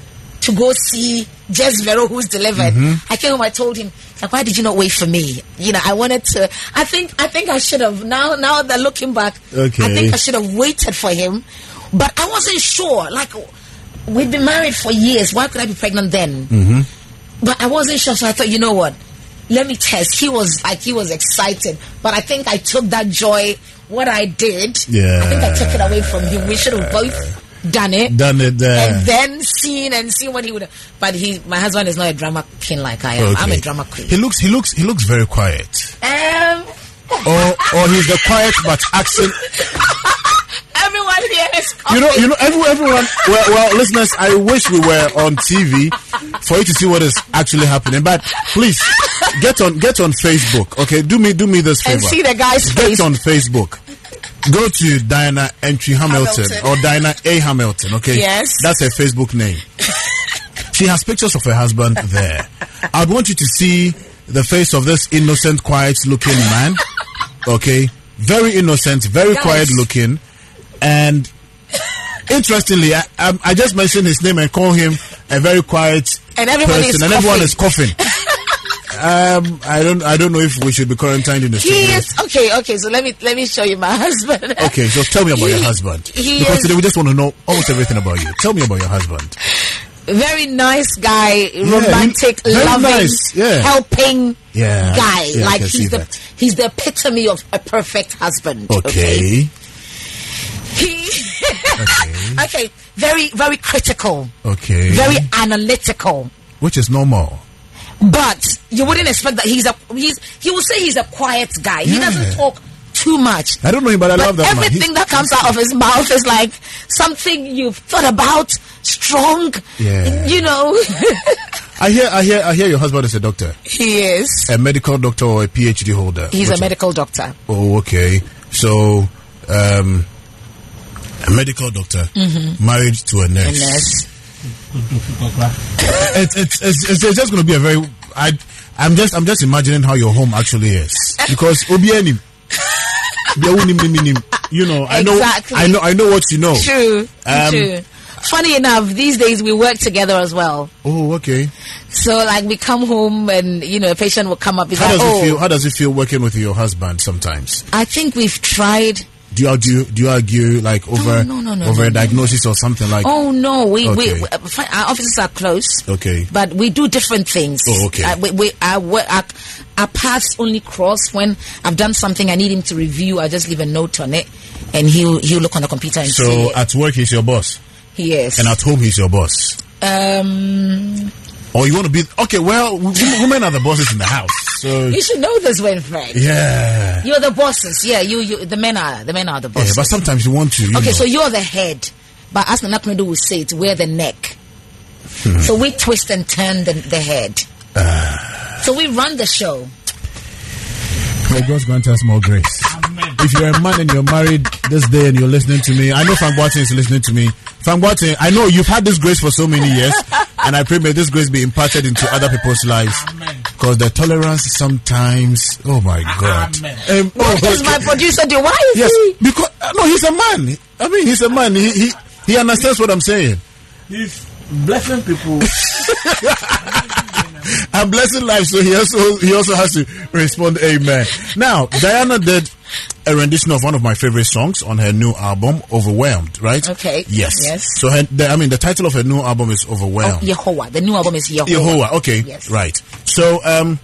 to go see Jess Vero, who's delivered." Mm-hmm. I came home. I told him, like, "Why did you not wait for me?" You know, I wanted to. I think. I think I should have. Now, now that looking back, Okay. I think I should have waited for him, but I wasn't sure. Like, we'd been married for years. Why could I be pregnant then? Mm-hmm. But I wasn't sure, so I thought, you know what? Let me test. He was like, he was excited, but I think I took that joy. What I did, Yeah. I think I took it away from him. We should have both done it, Done it there. and then seen and seen what he would. But he, my husband, is not a drama king like I am. I'm a Okay. drama queen. He looks. He looks. He looks very quiet. Um, Or or he's the quiet but accent. everyone here is. You know. You know. Everyone. Everyone. Well, well, listeners. I wish we were on TV for you to see what is actually happening. But please get on. Get on Facebook. Okay. Do me. Do me this favor. and see the guy's Get face. on Facebook. Go to Diana Antwi Hamilton, Hamilton. or Diana A Hamilton. Okay. Yes. That's her Facebook name. she has pictures of her husband there. I'd want you to see the face of this innocent, quiet-looking man. Okay. Very innocent, very Guys. quiet looking, and interestingly, I, I, I just mentioned his name and call him a very quiet And person, and everyone is coughing. um, I don't, I don't know if we should be quarantined in the He studio. is okay. Okay, so let me let me show you my husband. Okay, so tell me about your husband. he because is- today we just want to know almost everything about you. Tell me about your husband. very nice guy, romantic, he- loving, nice, yeah. helping Yeah, guy. yeah, like he's the that. he's the epitome of a perfect husband. Okay. He okay. Very very critical, Okay. very analytical. Which is normal. But you wouldn't expect that he's a he's he will say he's a quiet guy. He doesn't talk too much. I don't know him, but I But love that everything that comes out of his mouth is like something you've thought about, strong. Yeah. You know, I hear, I hear, I hear your husband is a doctor, he is. a medical doctor or a PhD holder. He's a medical doctor. Oh, okay. So, um, a medical doctor married to a nurse. A nurse. It's, it's, it's, it's, just going to be a very. I, I'm just, I'm just imagining how your home actually is because obiani. You know, I know, Exactly. I know, I know what you know. True. Um, true. Funny enough, these days we work together as well. Oh, okay. So like we come home and you know a patient will come up. How like, does oh, it feel? How does it feel working with your husband sometimes? I think we've tried Do you argue? Do you argue like over no, no, no, over a no. diagnosis or something like? Oh no, we, we, Okay. we uh, our offices are close. Okay. But we do different things. Oh, okay. Uh, we, we, our, our, our paths only cross when I've done something I need him to review. I just leave a note on it, and he'll he'll look on the computer and see So at work he's your boss, He is. and at home he's your boss. um, Or you want to be okay? Well, women are the bosses in the house, so you should know this, Winfred. yeah. You're the bosses. Yeah, you you the men are the men are the bosses. Yeah, but sometimes you want to. You okay, know. so you're the head, but as Nanakunedu will say, it we're the neck. Hmm. so we twist and turn the, the head. Ah. so we run the show. May God's grant us more grace. If you're a man and you're married this day and you're listening to me, I know Frank Boateng is listening to me. Frank Boateng, I know you've had this grace for so many years, and I pray may this grace be imparted into other people's lives. Because the tolerance sometimes, oh my God. Um, oh, What is my producer do? Why is Yes, he? because uh, no, he's a man. I mean, he's a man. He he, he understands what I'm saying. He's blessing people. I'm blessing life, so he also he also has to respond. Amen. Now, Diana did a rendition of one of my favorite songs on her new album, Overwhelmed. Right? Okay. Yes. Yes. So, her, the, I mean, the title of her new album is Overwhelmed. Oh. Yehovah. The new album is Yehovah. Yehovah. Okay. Yes. Right. So, um,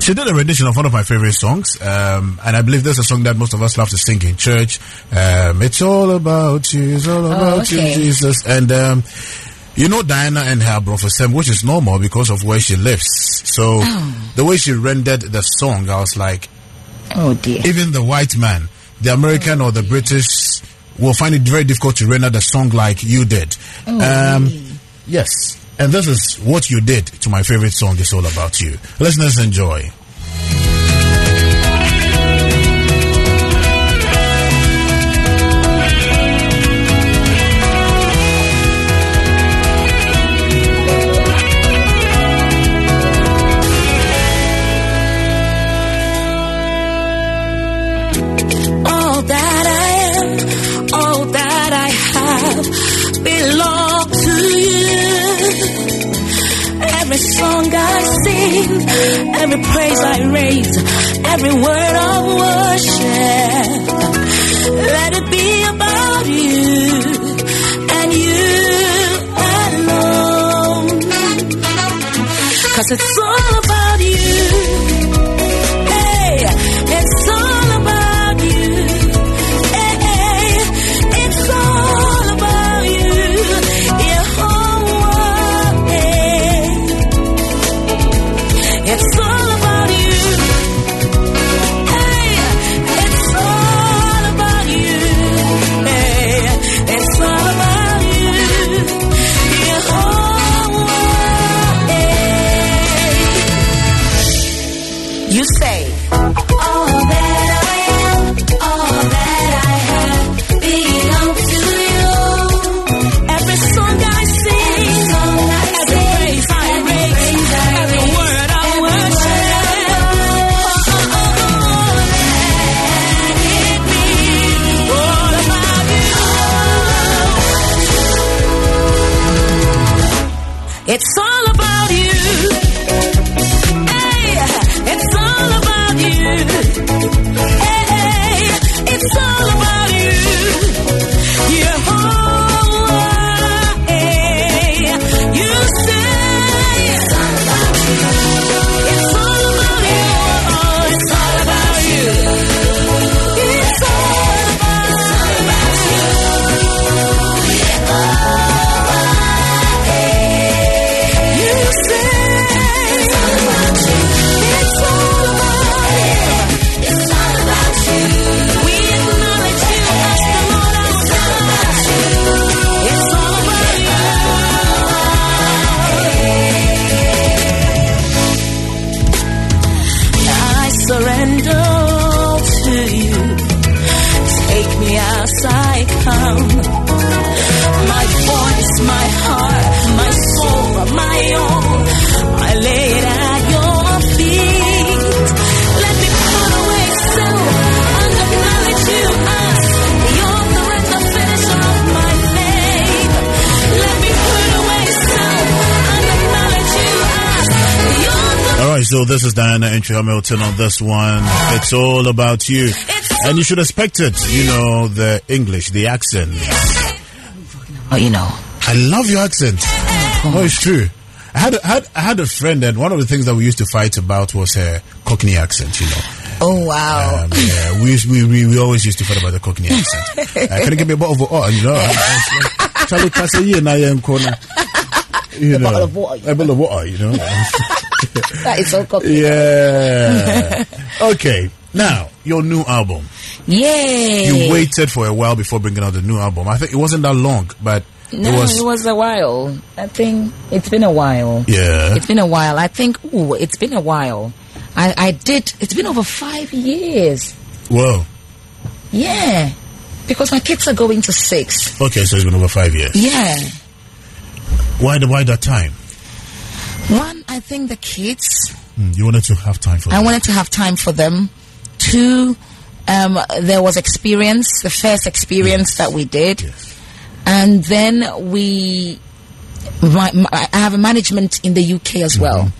she did a rendition of one of my favorite songs, um, and I believe there's a song that most of us love to sing in church. Um, it's all about you, it's all about Oh, okay. you, Jesus. And um, you know Diana and her brother Sam, which is normal because of where she lives. So Oh. the way she rendered the song, I was like, Oh dear. even the white man, the American or the British, will find it very difficult to render the song like you did. um, yes. And this is what you did to my favorite song, It's All About You. Listeners, enjoy. Sing, every praise I raise, every word of worship, let it be about you and you alone. Cause it's all about you. So this is Diana Antwi Hamilton on this one. It's all about you. And you should expect it, you know, the English, the accent. Oh, you know. I love your accent. Oh, it's true. I had, a, had I had a friend, and one of the things that we used to fight about was her Cockney accent. You know, Oh, wow. um, yeah, we, we we we always used to fight about the Cockney accent. Uh, can you give me a bottle of water? You know, I, I was like, Charlie you know, you corner. You know, bottle of water. A bottle of water. You know. that is so cool. yeah. Okay. Now your new album. Yay. You waited for a while before bringing out the new album. I think it wasn't that long, but No, it was. a while. I think it's been a while. yeah. It's been a while. I think, ooh, it's been a while. I, I did, it's been over five years. Well, Yeah. Because my kids are going to six. okay, so it's been over five years. Yeah. Why the why that time? One, I think the kids, Hmm, you wanted to have time for them. I that. wanted to have time for them. Two, um, there was experience, the first experience that we did. Yes. and then we my, my, i have a management in the uk as well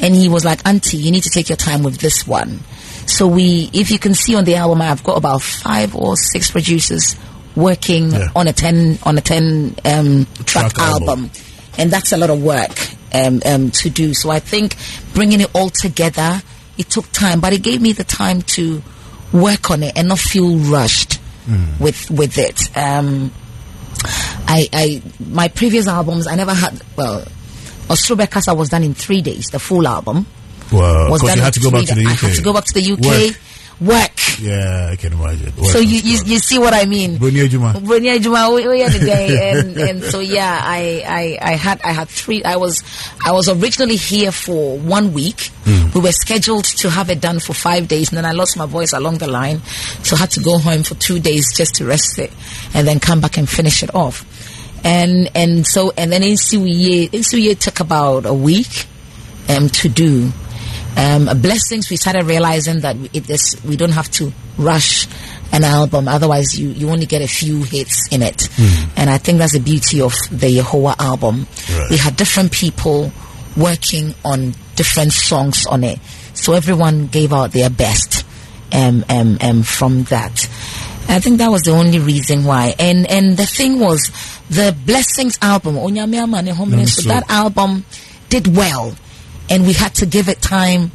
and he was like auntie you need to take your time with this one so we if you can see on the album i've got about five or six producers working Yeah. on a 10 on a 10 um, track, Track album. album. And that's a lot of work um, um, to do. So i think bringing it all together it took time but it gave me the time to work on it and not feel rushed with with it. Um, I, I my previous albums I never had well Osro Bekasa was done in three days the full album. Well, was because you had to go back three to the UK. I had to go back to the UK Work. Work, Yeah, I can imagine. Work so you, you you see what I mean Brunei Juma. Brunei Juma, we- we had the day, and, and so yeah, I, I, I had I had three. I was I was originally here for one week. We were scheduled to have it done for five days, and then I lost my voice along the line, so I had to go home for two days just to rest it, and then come back and finish it off. And and so and then NCUE NCUE took about a week um, to do. Um, blessings, we started realizing that it is, we don't have to rush an album, otherwise you, you only get a few hits in it. And I think that's the beauty of the Yehovah album. Right. We had different people working on different songs on it, so everyone gave out their best um, um, um, from that. I think that was the only reason why. And and the thing was, the Blessings album, Onyame Ama Ne Homene, so so- that album did well, and we had to give it time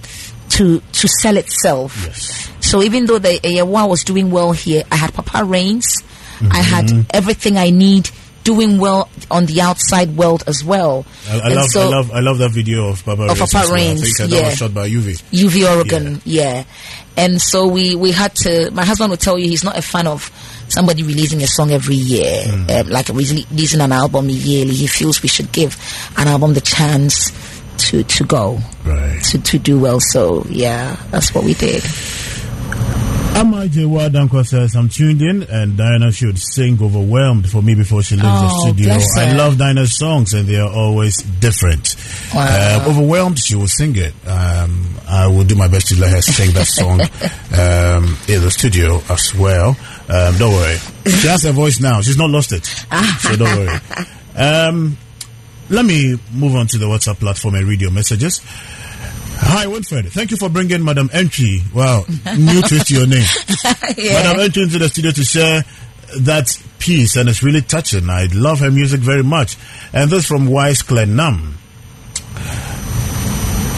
to to sell itself. Yes. So even though the Eyewa was doing well here, I had Papa Rains, I Mm-hmm. had everything I need doing well on the outside world as well. I, I love, so- I love, I love that video of Papa Of Rains. Papa as well. I uh, that yeah. was shot by UV. UV Oregon, yeah. And so we we had to. My husband would tell you he's not a fan of somebody releasing a song every year, um, like releasing an album yearly. He feels we should give an album the chance to to go Right. to to do well. So yeah, that's what we did. I'm AJ Wadanko says, I'm tuned in and Diana should sing Overwhelmed for me before she leaves the Oh, studio. bless I love Diana's songs and they are always different. Wow. Uh, overwhelmed, she will sing it. Um, I will do my best to let her sing that song um, in the studio as well. Um, don't worry. She has her voice now. She's not lost it. so don't worry. Let me move on to the WhatsApp platform and read your messages. Hi, Winfred. Thank you for bringing Madam Antwi. Wow, new twist to your name. Madam Antwi into the studio to share that piece, and it's really touching. I love her music very much. And this from Wise Nam.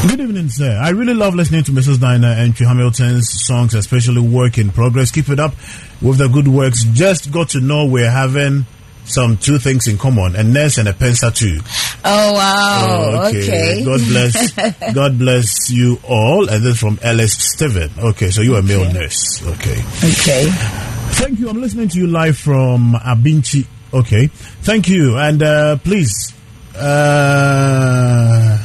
Good evening, sir. I really love listening to Mrs. Dinah Antwi Hamilton's songs, especially Work in Progress. Keep it up with the good works. Just got to know we're having some two things in common, a nurse and a pensa too. Oh wow! okay. God bless. God bless you all. And then from Ellis Steven. Okay, so you are a male nurse. Okay. Okay. Thank you. I'm listening to you live from Abinchi. Okay. Thank you. And uh, please. Uh,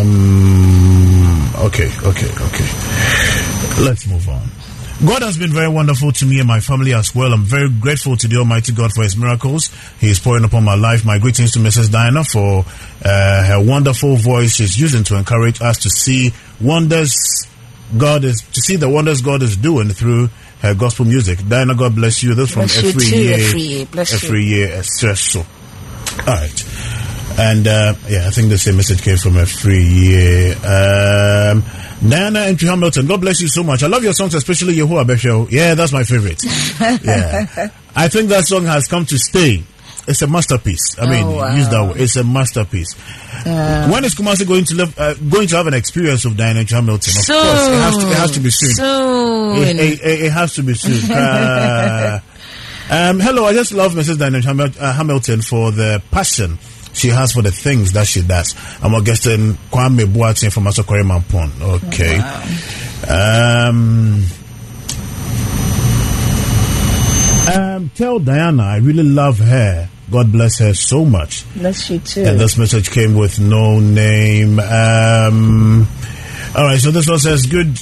um, okay, okay, okay. Let's move on. God has been very wonderful to me and my family as well. I'm very grateful to the Almighty God for His miracles He is pouring upon my life. My greetings to Mrs. Diana for uh, her wonderful voice she's using to encourage us to see wonders God is to see the wonders God is doing through her gospel music. Diana, God bless you. This from every year. Bless you. every year. All right. And uh, yeah, I think the same message came from a free year. Um, Diana and Hamilton, God bless you so much. I love your songs, especially Yehovah Besho. Yeah, that's my favorite. yeah. I think that song has come to stay. It's a masterpiece. I mean, Oh, wow. use that word. It's a masterpiece. when is Kumasi going to live, uh, going to have an experience of Diana Hamilton? Of course, it has to, it has to be soon. Soon. It, it, it- it has to be soon. Uh, um, hello, I just love Mrs. Diana uh, Hamilton for the passion she has for the things that she does. I'm Augustine Kwame Boateng from Asokore Mampon. Okay. Um, um, tell Diana I really love her. God bless her so much. Bless you too. And this message came with no name. Um, all right, so this one says, "Good,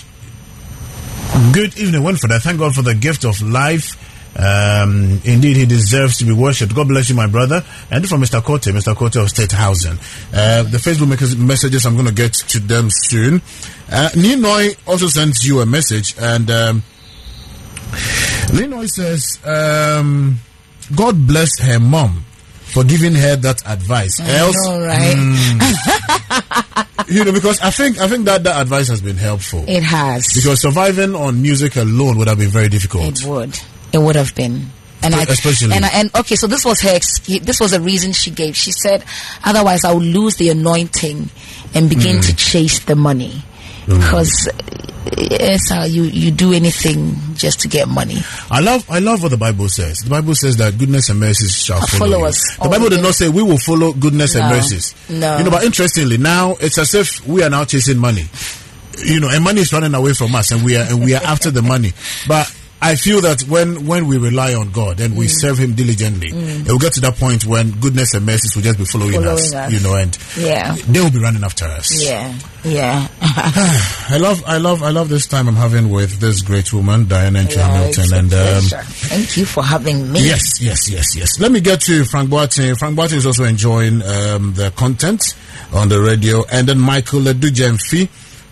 good evening, Winfred. I thank God for the gift of life. Um, indeed, He deserves to be worshipped. God bless you, my brother." And from Mr. Kote, Mr. Kote of State Housing. Uh, the Facebook messages- messages, I'm going to get to them soon. Uh, Ninoy also sends you a message, and um, Ninoy says, um, "God bless her mom." For giving her that advice, else All right. you know, because I think I think that that advice has been helpful. It has. because surviving on music alone would have been very difficult. It would. It would have been. And I, Especially- and I, and okay, so this was her. Excuse, this was a reason she gave. She said, "Otherwise, I will lose the anointing and begin Mm. to chase the money, because it's how you you do anything just to get money." I love I love what the Bible says. The Bible says that goodness and mercies shall follow, follow us The Bible did not say we will follow goodness and No. mercies. No. You know, but interestingly, now it's as if we are now chasing money. You know, and money is running away from us, and we are and we are after the money. But I feel that when when we rely on God and we Mm. serve Him diligently, it will get to that point when goodness and mercies will just be following, us, Following us. You know, and Yeah. they will be running after us. Yeah, yeah. I love, I love, I love this time I'm having with this great woman, Diana Antwi Yeah, Hamilton, and um, thank you for having me. yes, yes, yes, yes. Let me get to Frank Boateng. Frank Boateng is also enjoying um, the content on the radio, and then Michael Ledujemfi,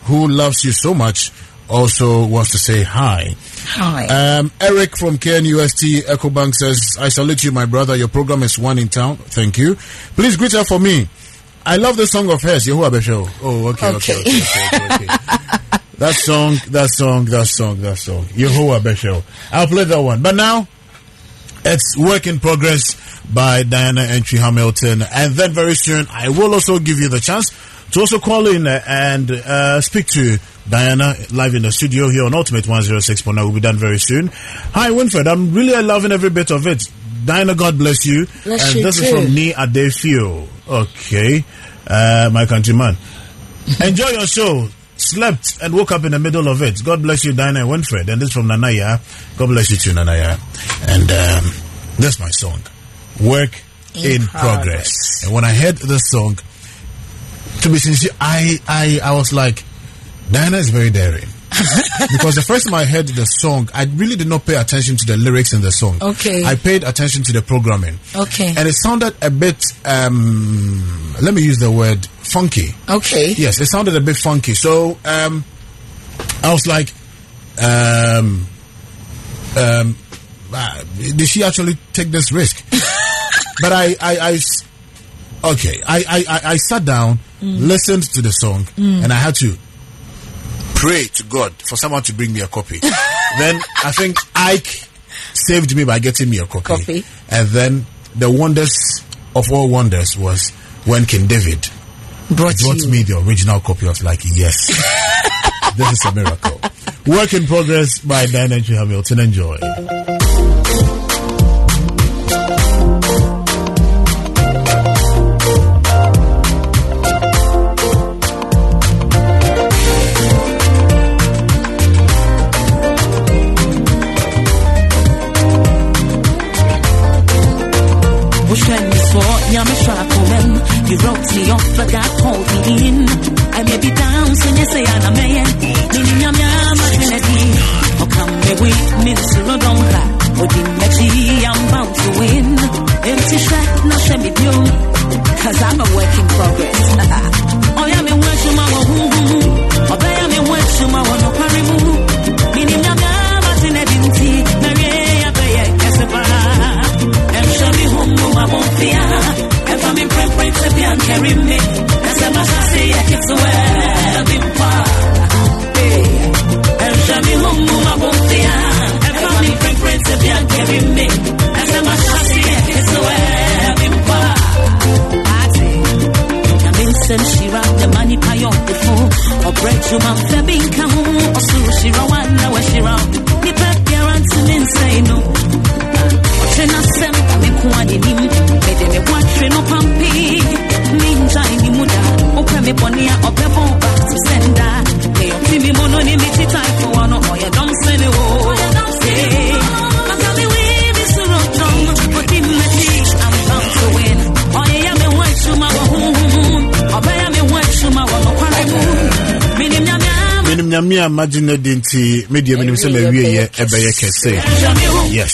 who loves you so much, also wants to say hi. Hi. Um, Eric from KNUST EcoBank says, I salute you, my brother. Your program is one in town. Thank you. Please greet her for me. I love the song of hers, Yehovah Besho. Oh, okay, okay, okay, okay, okay, that song, that song, that song, that song. Yehovah Besho. I'll play that one. But now, it's Work in Progress by Diana Antwi Hamilton. And then very soon, I will also give you the chance to also call in and uh, speak to Diana live in the studio here on Ultimate 106.9. Will be done very soon. Hi, Winfred. I'm really loving every bit of it. Diana, God bless you. Bless and you this is from Ni Adefio. Okay. Uh, my countryman. Enjoy your show. Slept and woke up in the middle of it. God bless you, Diana and Winfred. And this from Nanaya. God bless you too, Nanaya. And um, that's my song. Work in, In progress. progress. And when I heard this song, to be sincere, I, I, I was like, Diana is very daring. because the first time I heard the song, I really did not pay attention to the lyrics in the song. Okay. I paid attention to the programming. Okay. And it sounded a bit, um, let me use the word funky. okay. Yes, it sounded a bit funky. So um, I was like, um, um, uh, did she actually take this risk? but I, I, I okay, I, I, I, I sat down, listened to the song, and I had to pray to God for someone to bring me a copy. then I think Ike saved me by getting me a copy. Copy. And then the wonders of all wonders was when King David Brought brought me the original copy. I was like, yes, this is a miracle. Work in progress by Diana G. Hamilton. Enjoy. Me in. I may be down, so you say I'm a man. Minister Rodonka. But in Mechi, I'm bound to win. Empty no shame. Cause I'm a work in progress. nyame a magye no de nti medeɛ menim sɛ mawieɛ ɛbɛyɛ kɛse yes.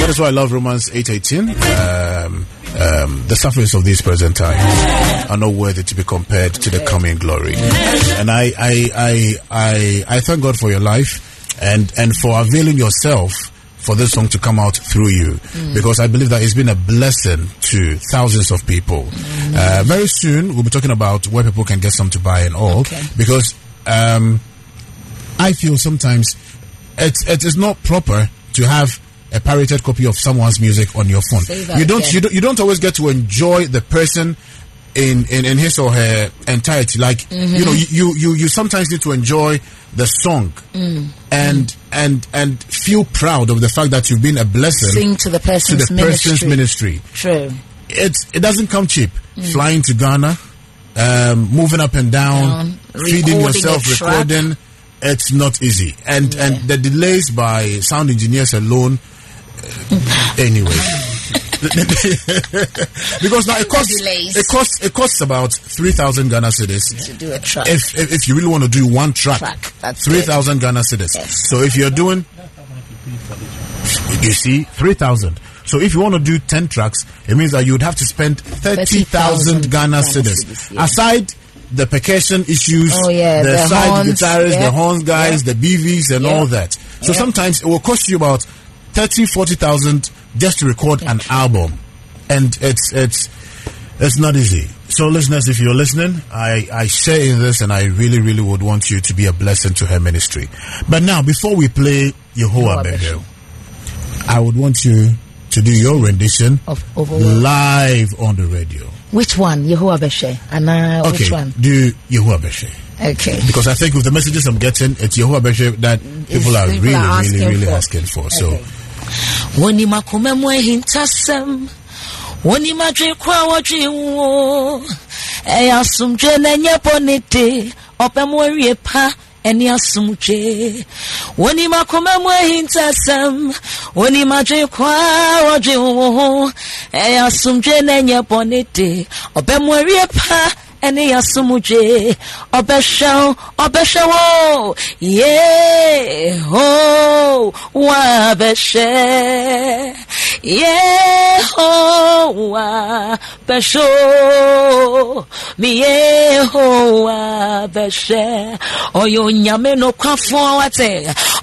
That is why i love romans 818 um, um, the sufferings of these present times are not worthy to be compared to the coming glory. And I, I, I, I, I thank god for your life and, and for availing yourself for this song to come out through you. Because I believe that it's been a blessing to thousands of people. Uh, very soon, we'll be talking about where people can get some to buy and all. Okay. because um, I feel sometimes it, it is not proper to have a pirated copy of someone's music on your phone. You don't, again. you don't you don't always get to enjoy the person in, in, in his or her entirety. Like Mm-hmm. you know, you, you you sometimes need to enjoy the song Mm. and and and feel proud of the fact that you've been a blessing Sing to the to person's the person's ministry. ministry. True. It's it doesn't come cheap. Mm. Flying to Ghana, um, moving up and down, Down, feeding recording yourself, recording. It's not easy, and and the delays by sound engineers alone. uh, anyway, because now it costs it costs it costs about three thousand Ghana cedis To do a track. if, if if you really want to do one track, Track, that's three thousand Ghana cedis. Yes. So if you're doing, you see, three thousand. So if you want to do ten tracks, it means that you would have to spend thirty thousand 30,000 Ghana Ghana cedis. cedis, yeah. Aside the percussion issues, Oh, yeah, the, the side horns, guitarists, the yeah. horns guys, the BVs, and Yeah. all that. So Yeah. sometimes it will cost you about 30, 40,000 just to record an album, and it's it's it's not easy. So, listeners, if you're listening, I, I share in this and I really, really would want you to be a blessing to her ministry. But now, before we play Yehovah Yehovah I would want you to do your rendition Of live on the radio. Which one? Yehovah Beshe. And uh, Okay, which one? do Yehovah Beshe. Okay. Because I think with the messages I'm getting, it's Yehovah Beshe that people are people really, are really, really for. asking for. So, woni makoma mu ahintasɛm woni madwe kora wɔdwe wo ɛyɛ asomdwe na ɛnyɛ bɔne de ɔpɛ mu awie ɛne asomdwe woni makoma mu ahintasɛm woni madwe kora wɔdwe wo ɛyɛ asomdwe na ɛnyɛ bɔne de ɔpɛ mu awie pa ɛne asomdwe ɔbɛhwɛ wo ye ho wa bɛhwɛ ye ho wa bɛhwɛ mi ye ho wa bɛhwɛ ɔyɛ onyame nokwafoɔ wate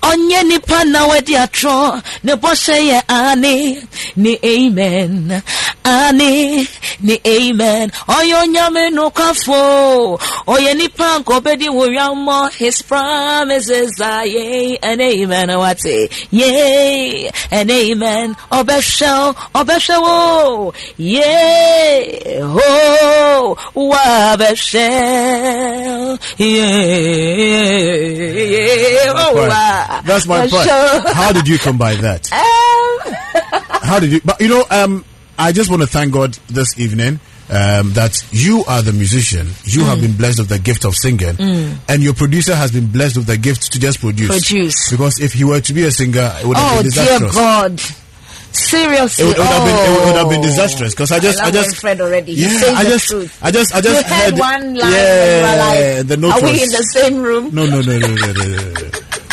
ɔnyɛ nipa na wadi atorɔ ne bɔhyɛ yɛ ane ne amen ane ne amen. Ɔyɛ onyame nokwafo ɔyɛ nipa nka ɔbɛdi wo hwammɔ his promises are yea and amen wate yea and amen ɔbɛhwɛ wo ɔbɛhwɛ wo yea ho wa bɛhwɛ yea wa that's my part. How did you come by that? Um, How did you? But you know, um, I just want to thank God this evening um, that you are the musician. You have been blessed with the gift of singing, and your producer has been blessed with the gift to just produce. Produce. Because if he were to be a singer, it would have Oh been dear disastrous. God! Seriously, It would, it would have been it would, it would have been Oh. disastrous because I just I I, just Winfred already. Yeah I just. I just I You just heard one line yeah and you were like, the note "Are we in the same room?" no, no, no, no, no, no, no, no.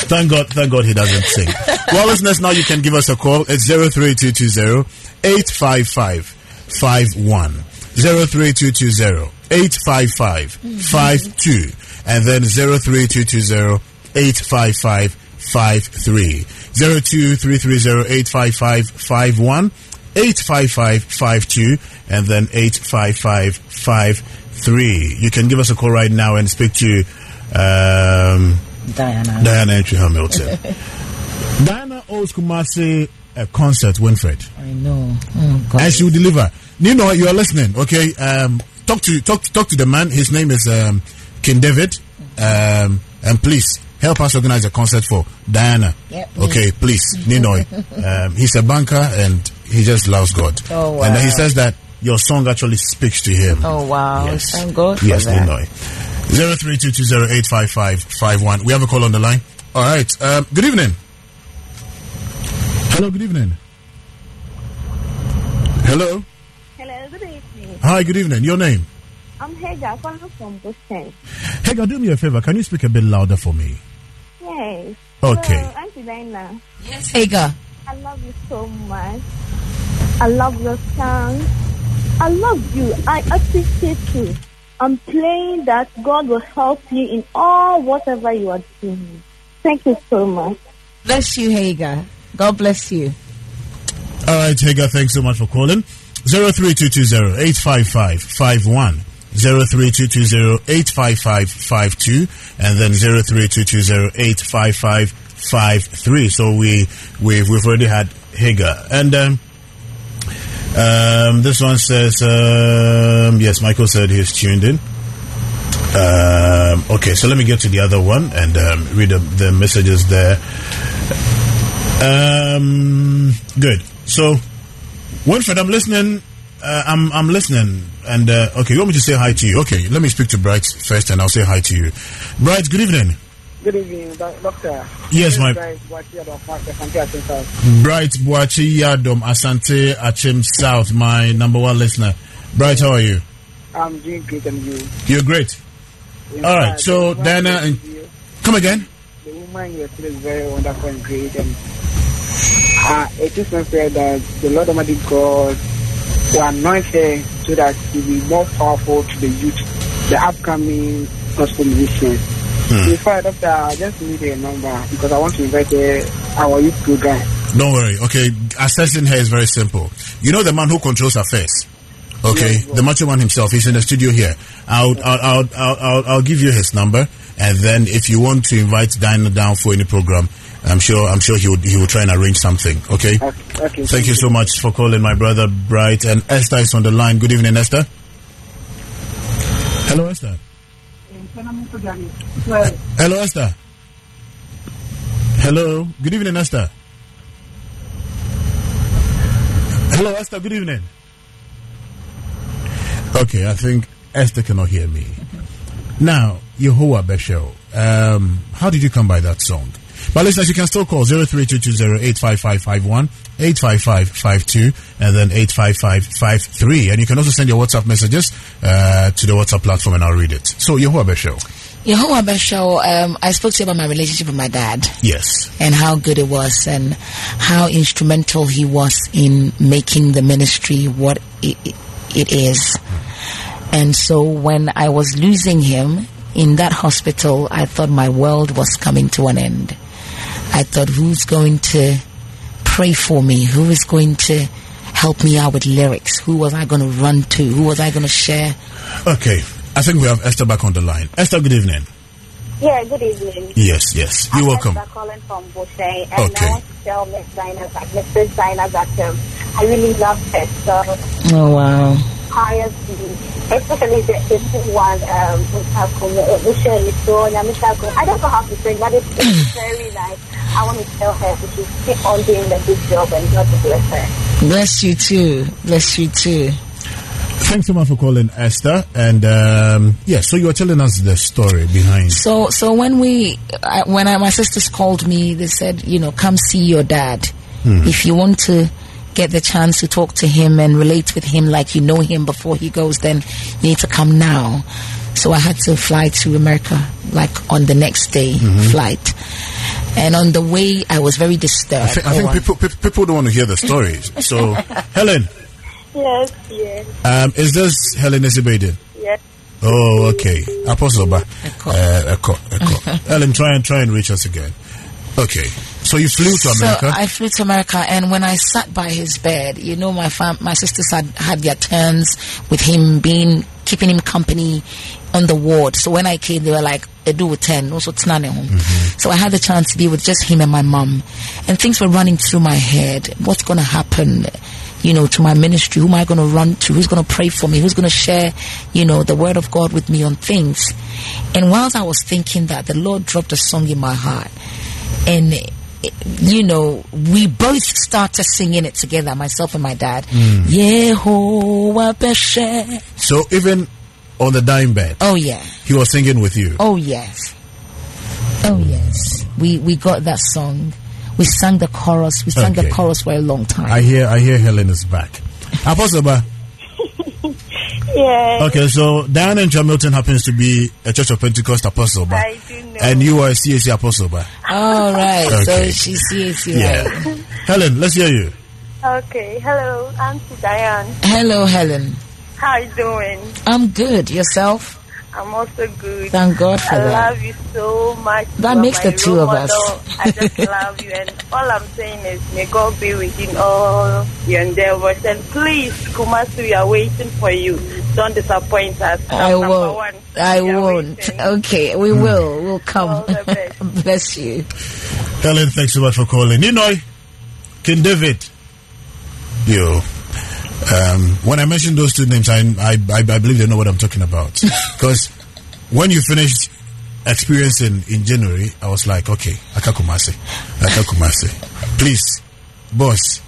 Thank God, thank God he doesn't sing. well, listeners, now you can give us a call. It's 03220 855 51. 03220 855 52. And then 03220 855 53. 02330 855 51. 855 52 and then 855 53. You can give us a call right now and speak to um, Diana. Diana Entry Hamilton. Diana owes Kumasi a concert, Winfred, I know. Oh, and she will deliver. Nino, you are listening, okay? Um, talk to talk talk to the man. His name is um, King David, um, and please help us organize a concert for Diana. Yep. Okay, please, Nino. Um, he's a banker and he just loves God. Oh, wow! And he says that your song actually speaks to him. Oh, wow. Yes. Thank God Yes, that. Ninoy. Zero three two two zero eight five five five one. We have a call on the line. All right. Um, good evening. Hello. Good evening. Hello. Hello, good evening. Hi. Good evening. Your name? I'm Hagar calling from Boston. Hagar, do me a favor. Can you speak a bit louder for me? Yes. Okay. Hello, Auntie Dina. Yes, Hagar. I love you so much. I love your song. I love you. I appreciate you. I'm praying that God will help you in all whatever you are doing. Thank you so much. Bless you, Hagar. God bless you. All right, Hagar, thanks so much for calling. 03220-855-51. 03220-855-52 and then 03220-855-53. So we, we've, we've already had Hagar. And, um, um, this one says, um, yes, Michael said he's tuned in. Um, okay, so let me get to the other one and um, read the, the messages there. Um, good. So, Winfred, I'm listening. Uh, I'm I'm listening. And uh, okay, you want me to say hi to you? Okay, let me speak to Bright first, and I'll say hi to you. Bright, good evening. Good evening, doctor. Yes, my- Guys, watch here, Doc Mark, Asante Asante. Bright Boachi Yadom Asante Akim South, my number one listener. Bright, how are you? I'm doing great and you. You're great. In All right, so the woman Diana, you and come again. The woman you is very wonderful and great and uh, it is not fair that the Lord Almighty God will anoint her so that she will be more powerful to the youth, the upcoming gospel musicians. Hmm. In fact, doctor, I just need a number because I want to invite her our youth program. Don't worry. Okay, assessing her is very simple. You know the man who controls affairs. Okay, the macho man himself. He's in the studio here. I'll, I'll, I'll, I'll, I'll, I'll give you his number, and then if you want to invite Dinah down for any program, I'm sure, I'm sure he would, he will try and arrange something. Okay. Okay. Thank you so much for calling, my brother Bright, and Esther is on the line. Good evening, Esther. Hello, Esther. Hello, Esther. Hello. Good evening, Esther. Hello, Esther. Good evening. Okay, I think Esther cannot hear me. Now, Yehovah Beshel, um, how did you come by that song? But listeners, you can still call 03220-85551, 85552, and then 85553. And you can also send your WhatsApp messages uh, to the WhatsApp platform and I'll read it. So, Yehovah Beshel. Yehovah Beshel, um, I spoke to you about my relationship with my dad. Yes. and how good it was and how instrumental he was in making the ministry what it, it is. And so when I was losing him in that hospital, I thought my world was coming to an end. I thought, who's going to pray for me? Who is going to help me out with lyrics? Who was I going to run to? Who was I going to share? Okay. I think we have Esther back on the line. Esther, good evening. Yeah, good evening. Yes, yes. You're welcome. I'm calling from Boshe, and Okay. I want to tell Miss Dinah that Mrs. Dinah that um, I really love her so Oh, wow. tirelessly, especially the, the new one um, with Akumi, uh, Michelle Litonia, Miss Akumi. I don't know how to sing, but it's, it's very nice. I want to tell her to just keep on doing the good job and God to bless her. Bless you too. Bless you too. Thanks so much for calling, Esther. And um, yeah, so you were telling us the story behind. So, so when we, I, when I, my sisters called me, they said, you know, come see your dad. Hmm. If you want to get the chance to talk to him and relate with him like you know him before he goes, then you need to come now. So I had to fly to America, like on the next day Mhm. flight. And on the way, I was very I disturbed. think, I think Oh, people, pe- people don't want to hear the stories. So, Helen, Yes, yes, um, is this Helen Isibedin? yes. Oh, okay. Apostle Ba. Uh, Echo, Echo. Helen, try and try and reach us again. Okay. So you flew to America. So I flew to America, and when I sat by his bed, you know, my fam- my sisters had had their turns with him being keeping him company on the ward. So when I came, they were like, "Edu with ten, also Tnane home." So I had the chance to be with just him and my mom, and things were running through my head. What's going to happen? You know, to my ministry, who am I going to run to? Who's going to pray for me? Who's going to share, you know, the word of God with me on things? And whilst I was thinking that, the Lord dropped a song in my heart, and you know, we both started singing it together, myself and my dad. Mm. So even on the dying bed, Oh yeah. he was singing with you. Oh yes. Oh yes. We we got that song. We sang the chorus. We sang Okay. the chorus for a long time. I hear, I hear Helen is back. Apostle Ba. Yes. Okay, so Diana and John Milton happens to be a Church of Pentecost apostle, but I do know. and you are a CAC apostle, but All right. So Okay. she sees you. yeah. Right. Helen, let's hear you. Okay, hello, Auntie Diane. Hello, Helen. How you doing? I'm good. Yourself? I'm also good. Thank God for I that. I love you so much. That You makes the two role of us. I just love you, and all I'm saying is, may God be with you in all your endeavors. And please, Kumasi, we are waiting for you. Don't disappoint us. I Number won't. one, I won't. waiting. Okay, we hmm. will. We'll come. All the best. Bless you. Helen, thanks so much for calling. Ninoy, King David. Yo. Um, when I mentioned those two names, I, I, I, I believe they know what I'm talking about. Because when you finished experiencing in January, I was like, okay, Akakumase. Akakumase. Please, boss.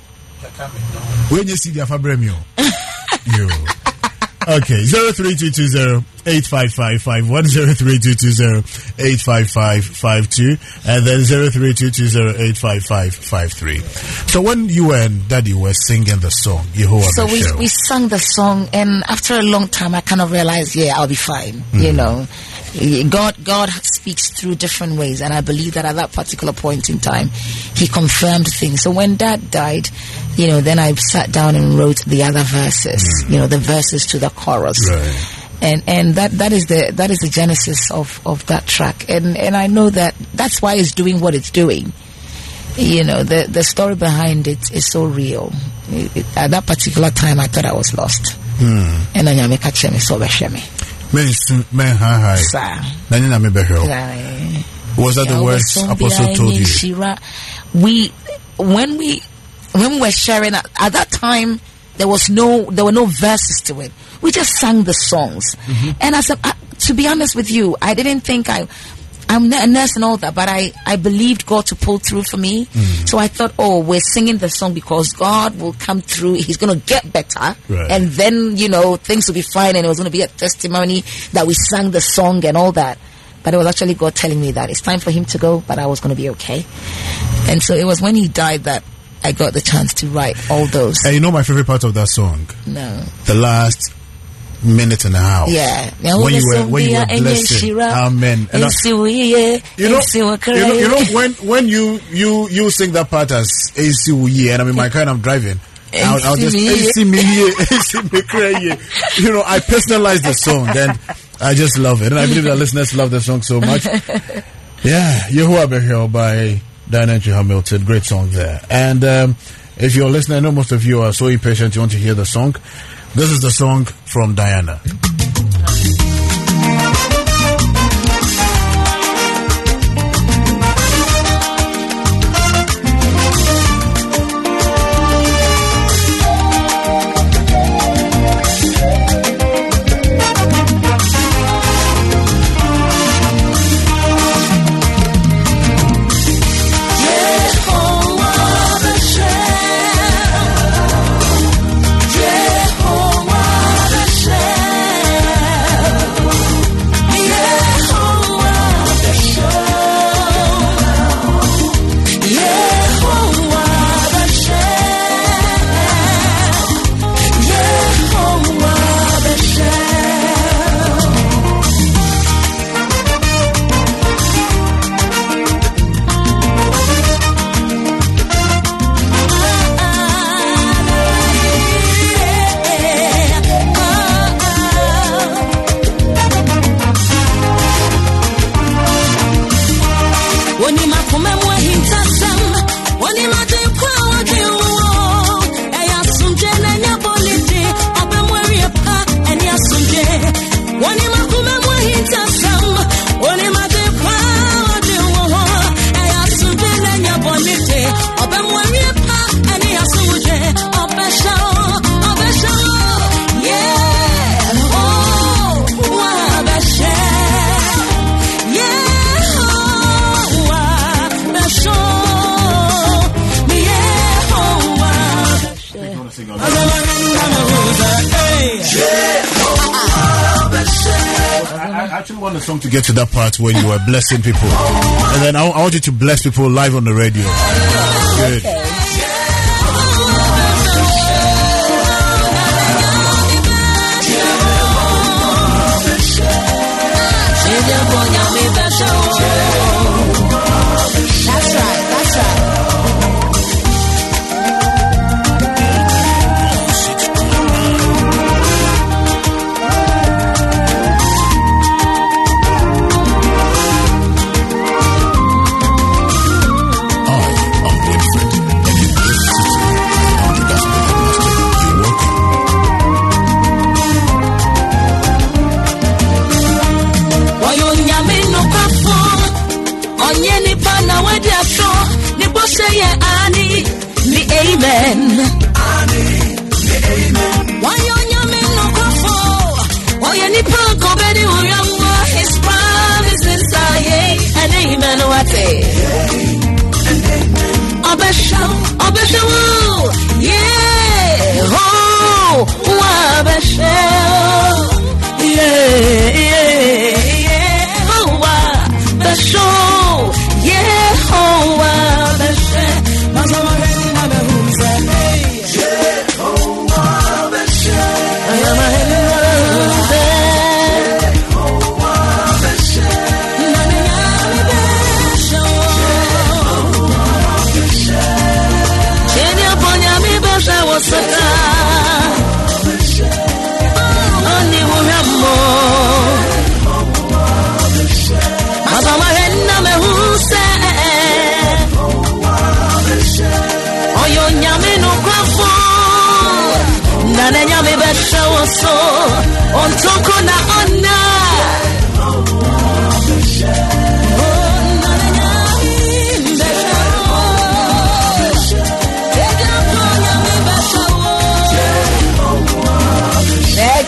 When you see the Afabremio. Yo. Okay, 03220-8555-1, 03220-855-52, and then 03220-855-53. So when you and Daddy were singing the song, Yehovah So we, we sang the song, and after a long time, I kind of realized, yeah, I'll be fine. You know, God God speaks through different ways, and I believe that at that particular point in time, He confirmed things. So when Dad died, you know, then I sat down and wrote the other verses. Mm. You know, the verses to the chorus. Right. And and that, that is the that is the genesis of, of that track, and and I know that that's why it's doing what it's doing you know the the story behind it is so real It- it- at that particular time i thought i was lost hmm. and then nyame ka kyerɛ me sɛ ɔbɛhwɛ me Men su- hi hi. saa Na nyina me bɛhwɛ wo. Aye. Was that the words Apostle told you? we when we when we were sharing at, at that time there was no there were no verses to it we just sang the songs mm-hmm. and as a, I, to be honest with you i didn't think i I'm a nurse and all that, but I, I believed God to pull through for me. Mm. So I thought, oh, we're singing the song because God will come through. He's going to get better. Right. And then, you know, things will be fine and it was going to be a testimony that we sang the song and all that. But it was actually God telling me that it's time for him to go, but I was going to be okay. And so it was when he died that I got the chance to write all those. And you know my favorite part of that song? No. The last minute and a half. Yeah. When you were, when you were blessing. Amen. And I- you know, you know, you know when when you you you sing that part as AC and I'm in my car and I'm driving. I'll, I'll just AC me AC me. You know, I personalize the song, and I just love it, and I believe that listeners love the song so much. Yeah, Yehovah Behel by Diana G. Hamilton, great song there. And um, if you're listening, I know most of you are so impatient you want to hear the song. This is the song from Diana. To get to that part where you were blessing people. And then I, I want you to bless people live on the radio. Good. She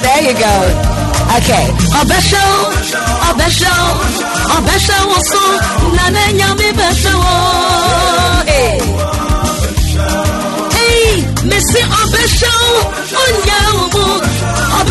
There, you go. Okay. Obesho, besho. Hey. Hey, Missy Obesho, Onya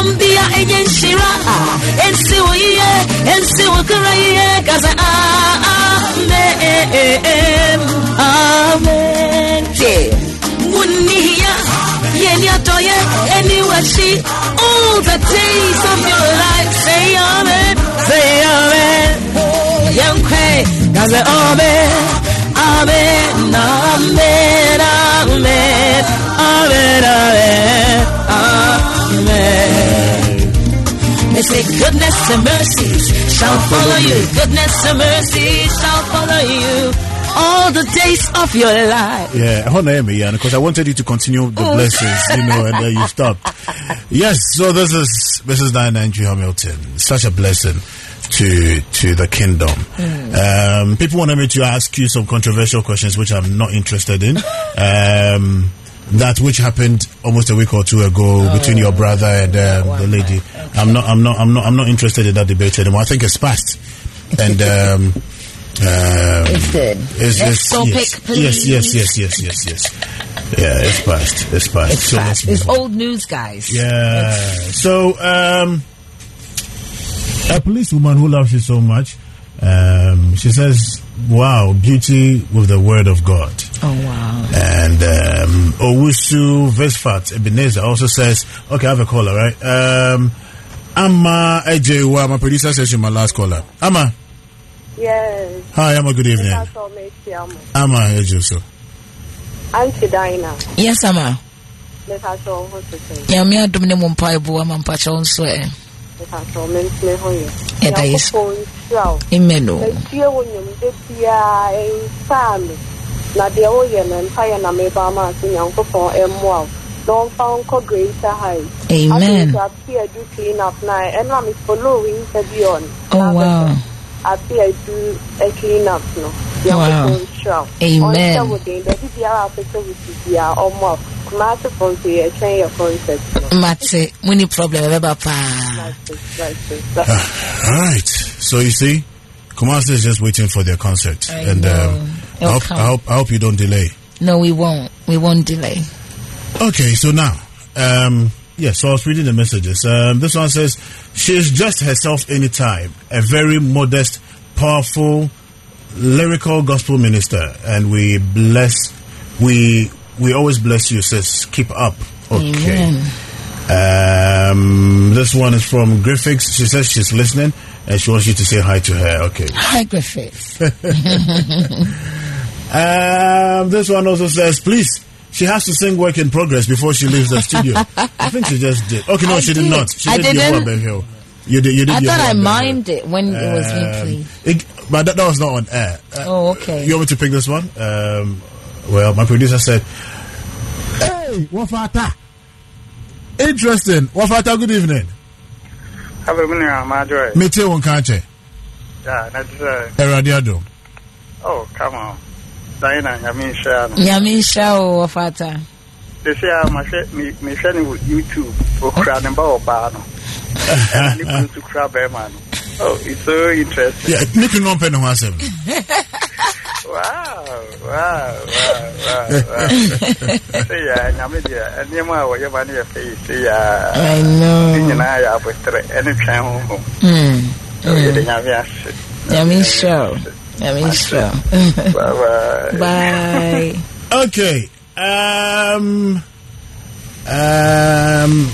wobɛsom bia ɛnyɛ nhyira ɛnsi wo yie ɛnsi wo kra yie ka sɛ amen amen. Te wonniya yɛni atɔyɛ ɛni wakyi all the days of your life. Say amen say amen. Yɛnkwɛ ka sɛ amen amen amen amen amen amen amen they say goodness and mercies shall follow you goodness and mercies shall follow you all the days of your life Yeah, hold on, me, yeah, because I wanted you to continue the Oh. blessings, you know, and then you stopped. Yes, so this is Mrs. Diana Antwi Hamilton. Such a blessing to to the kingdom. Um, people wanted me to ask you some controversial questions, which I'm not interested in. Um, that which happened almost a week or two ago between your brother and um, the lady. I'm not. I'm not. I'm not. I'm not interested in that debate anymore. I think it's past. And um, um, It's dead. it's, it's, topic, yes, please. yes, yes, yes, yes, yes. Yeah, it's past. It's past. It's So fast. It's old news, guys. Yeah. So, um, a policewoman who loves you so much, um, she says, "Wow, beauty with the word of God." Oh wow. And um, Owusu Vesfat Ebenezer also says, "Okay, I have a caller, right?" Um, Amma Ejewa, my producer says you're my last caller. Amma, Yes. hi, Amma. Good evening. That's all makes you amo. Amma Ejewa. Auntie Dinah. Yes, Ama. Let us all what to say. Nyame adom ne mo mpaebɔ ama mpakyɛw nso ɛ. Let us all mentally ho ye. Yɛda Yesu. Wow. Amen o. Etie wo nyom de bia ensa me. Na deɛ woyɛ no mpa yɛ na meba ama ase nyankopɔn ɛmmoa wo. Na ɔmfa nkɔ greater height. Amen. Ate adu clean up na ɛno a me following sɛ bi on. Oh wow. ate adu a clean up no. Wow. Nyankopɔn nhyira wo. Amen. Ɔnhyɛ wo den. Baabi biara a wopɛ sɛ biara ɔmmoa wo. Kumase fo nso yɛtwɛn yɛ concept no. Mate, muni problem ɛbɛba paa. All right. So you see, Kumasi is just waiting for their concert, I and know. um, I hope. I hope I hope you don't delay. No, we won't. We won't delay. Okay, so now, um, yeah, so I was reading the messages. Um, this one says, She's just herself anytime, a very modest, powerful, lyrical gospel minister, and we bless, we we always bless you, sis. Keep up. Okay. Um, this one is from Griffiths. She says she's listening and she wants you to say hi to her. Okay. Hi, Griffith. Um, this one also says, please she has to sing "Work in Progress" before she leaves the studio. I think she just did. Okay, no, I she did, did. not. She I did didn't. Yehovah Ben Hill. You did. You did. I thought I Ben mimed it when it was being Um, it- but that, that was not on air. Uh, Oh, okay. You want me to pick this one? Um, well, my producer said, "Hey, Wafata, interesting. Wafata, good evening. Have a minute, I'm Adroy. Mete one kanche. Yeah, that's uh, Eradiado. oh, come on. Diana, I mean, share. Nyame nhyira wo wɔfata They say I'm a share, me, me share with YouTube. For crowd and bow bano. And you go to crowd bear man. Oh, it's so interesting. Yeah, Nick no pen no asem. Wow, wow, wow, wow, wow. Say, yeah, I'm media. And you know what you're money face. Say, yeah. I know. You know, I have a three. And it's home. Mm. So, you Mm. didn't have your shit. Nyame nhyira wo. Nyame nhyira wo. Bye bye. Bye. Okay. Um. Um.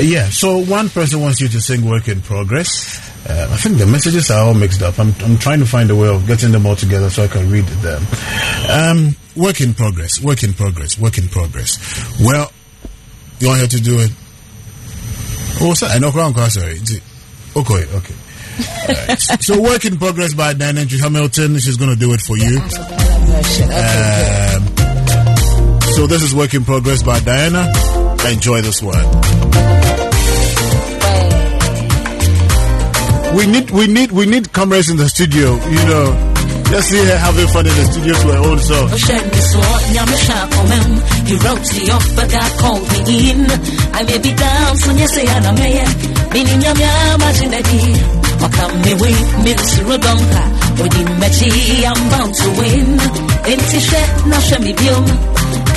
Yeah. So one person wants you to sing "Work in Progress." Uh, I think the messages are all mixed up. I'm I'm trying to find a way of getting them all together so I can read them. Um. Work in progress. Work in progress. Work in progress. Well, you want her to do it? Oh, sorry. No, crown sorry. Is it- Okay. Okay. Alright. so, work in progress by Diana Hamilton. She's going to do it for you. Um, so this is work in progress by Diana. Enjoy this one. We need, we need, we need cameras in the studio. You know, let's see her having fun in the studio to her own song. He wrote me off, but God called me in. I may be down, so yes, I am a man. Meaning, I'm imagine Or come me way, Miss Rodonka. With him, I'm bound to win. Empty shed, now show me bill.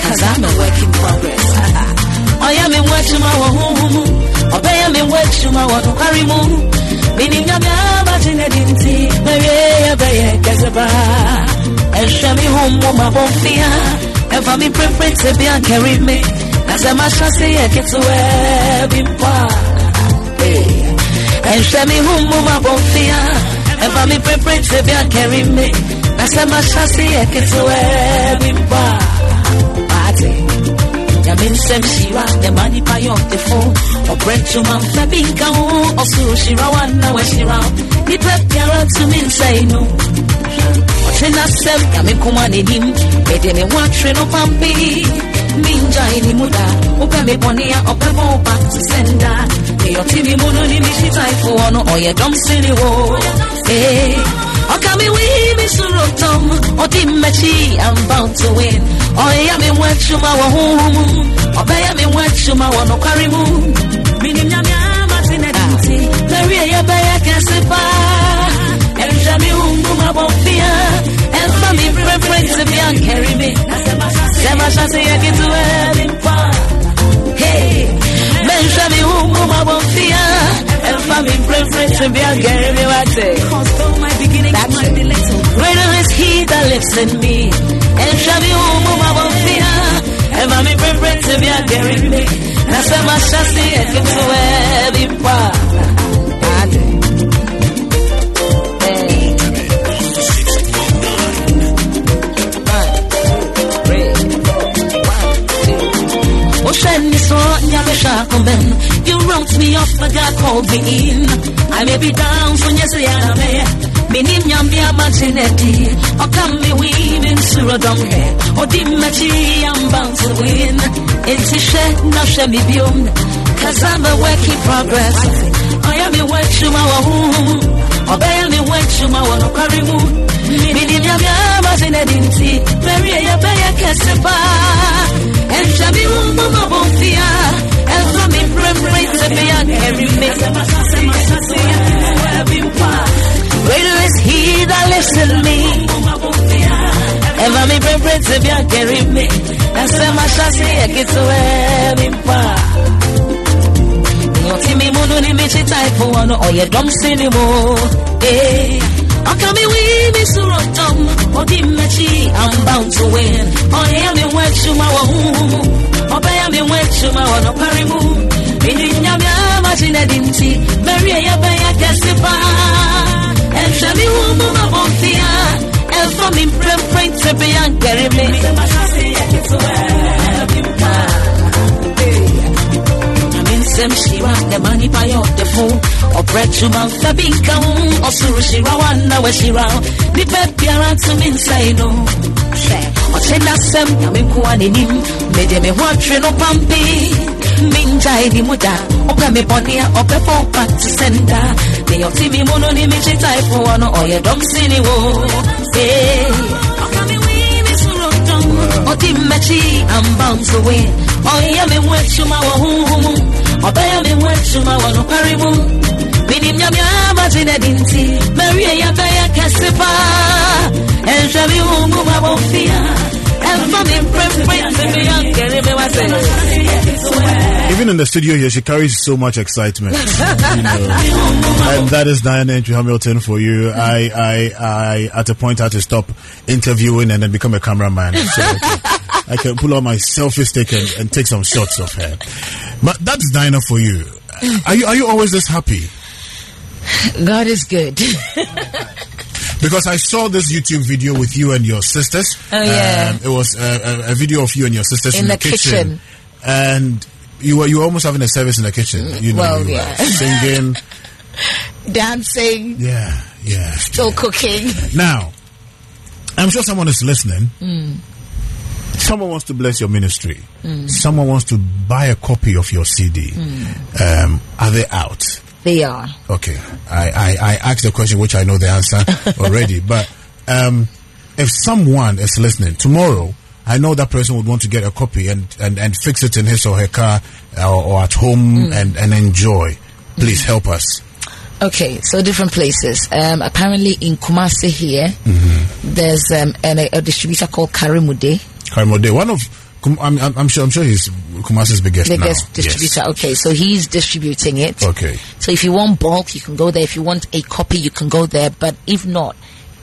Cause I'm a work in progress. I am in work to my home. Obey am in work to my one carry moon. Meaning, I'm a dinty. Maria, Baya, Gazaba. And show me home, my bonfire. And for me, preference to be and carry me. As a master say, I get to where be And show me whom my bonfire. And for me, to be and carry me. As a master say, I get to where be Party. Yamin sem shira, the money by on the phone. Or bread to my fabinka, or so shira one now where shira. He pep to me say no. ɔtwena sɛm nyame koma n'anim mede me ho atwere no pampe mengyae ne mu da wopɛ me bɔne a ɔbɛbɔ wo ba te sɛ nda deɛ ɔte me mu no ne me I'm bound to win. Ɔyɛ me ho atwuma wɔ honhom ɔbɛyɛ me ho atwuma wɔ nokware mu menim nyame amate na de nti mawie yɛbɛyɛ kɛse paa ɛhwɛ me preference bia carry me. To ɛne mpa Hey, menhwɛ me honhom abɔmfea ɛmfa me preference bia carry me wate That's it. Greater is he that lives in me. And shall be home of my fear. And my me preference to be a carry me. That's why my chassis I can to every part. Ocean is Yabeshakomen. You wrote me off, but God called me in. I may be down, so yes, I here. Minim me weaving Suradom hair. Or Dimachi, I'm bound to win. It's a now shall me biom. Cause I'm a work in progress. I am a work to my home. Obey me work to my one oh, carry moon. Minim Yambia Martinetti. Very a bear Cassipa. And shall be Mama And from me, preference to be a carry me. Greater is he that lives in me. Ever me preference to be a carry me. That's why my I get to where me pa. Yoti mi munu ni mi one or your dumb cinema. Eh. Aka mi wi mi suro tom odi mechi I'm bound to win. Oh yeah me wet shuma wa hu. Obe ya me wet shuma wa no parimu. Mini nyame amagine dinti. Mary ya be ya kesipa. And shami hu mu ma bonfia. And for me pray pray to be and carry me. Asɛm hyira ne ma nipa yɛ ɔdefo ɔbrɛ tuma mfa bi nka ho ɔsoro hyira wo anna wahyira nipa biara tumi nsɛe no ɔkyɛ n'asɛm nyame nkoa n'anim mede me ho atwe no pampe mengyae ni mu da ɔpɛ me bɔne a ɔbɛbɔ ba te sɛ nda ne ɔte me mu no ne megye taefoɔ no ɔyɛ dɔm sene wo ɔde mmɛkyi to win. Ɔyɛ me ho adwuma wɔ honhom me ho adwuma wɔ nokware mu menim nyame amagye no adi nti mawie yɛbɛyɛ kɛse paa ɛnhwɛ me ho mu mabɔfia ɛmfa me mprɛmprɛ nti meyɛnkɛre me wasɛ Even in the studio here, she carries so much excitement. you know. And that is Diana Antwi Hamilton for you. I, I, I, at a point, I had to stop interviewing and then become a cameraman. So I can, I can pull out my selfie stick and, and take some shots of her. But that's Diana for you. Are you, are you always this happy? God is good. Because I saw this YouTube video with you and your sisters. Oh, yeah. Um, it was a, a, a video of you and your sisters in, In the, the kitchen. And you were you were almost having a service in the kitchen. You know, well, you yeah. singing. Dancing, Yeah, yeah. still cooking. Now, I'm sure someone is listening. Mm. Someone wants to bless your ministry. Mm. Someone wants to buy a copy of your CD. Mm. Um, are they out? They are. Okay, I, I, I asked a question which I know the answer already, but um, if someone is listening tomorrow, I know that person would want to get a copy and, and, and fix it in his or her car or, or at home and, and enjoy. Please help us. Okay, so different places. Um, apparently in Kumasi here, there's um, an, a, distributor called Karimude, One of I'm, I'm, I'm sure I'm sure he's Kumasi's biggest, biggest now. distributor. Okay, so he's distributing it. Okay. So if you want bulk, you can go there. If you want a copy, you can go there. But if not,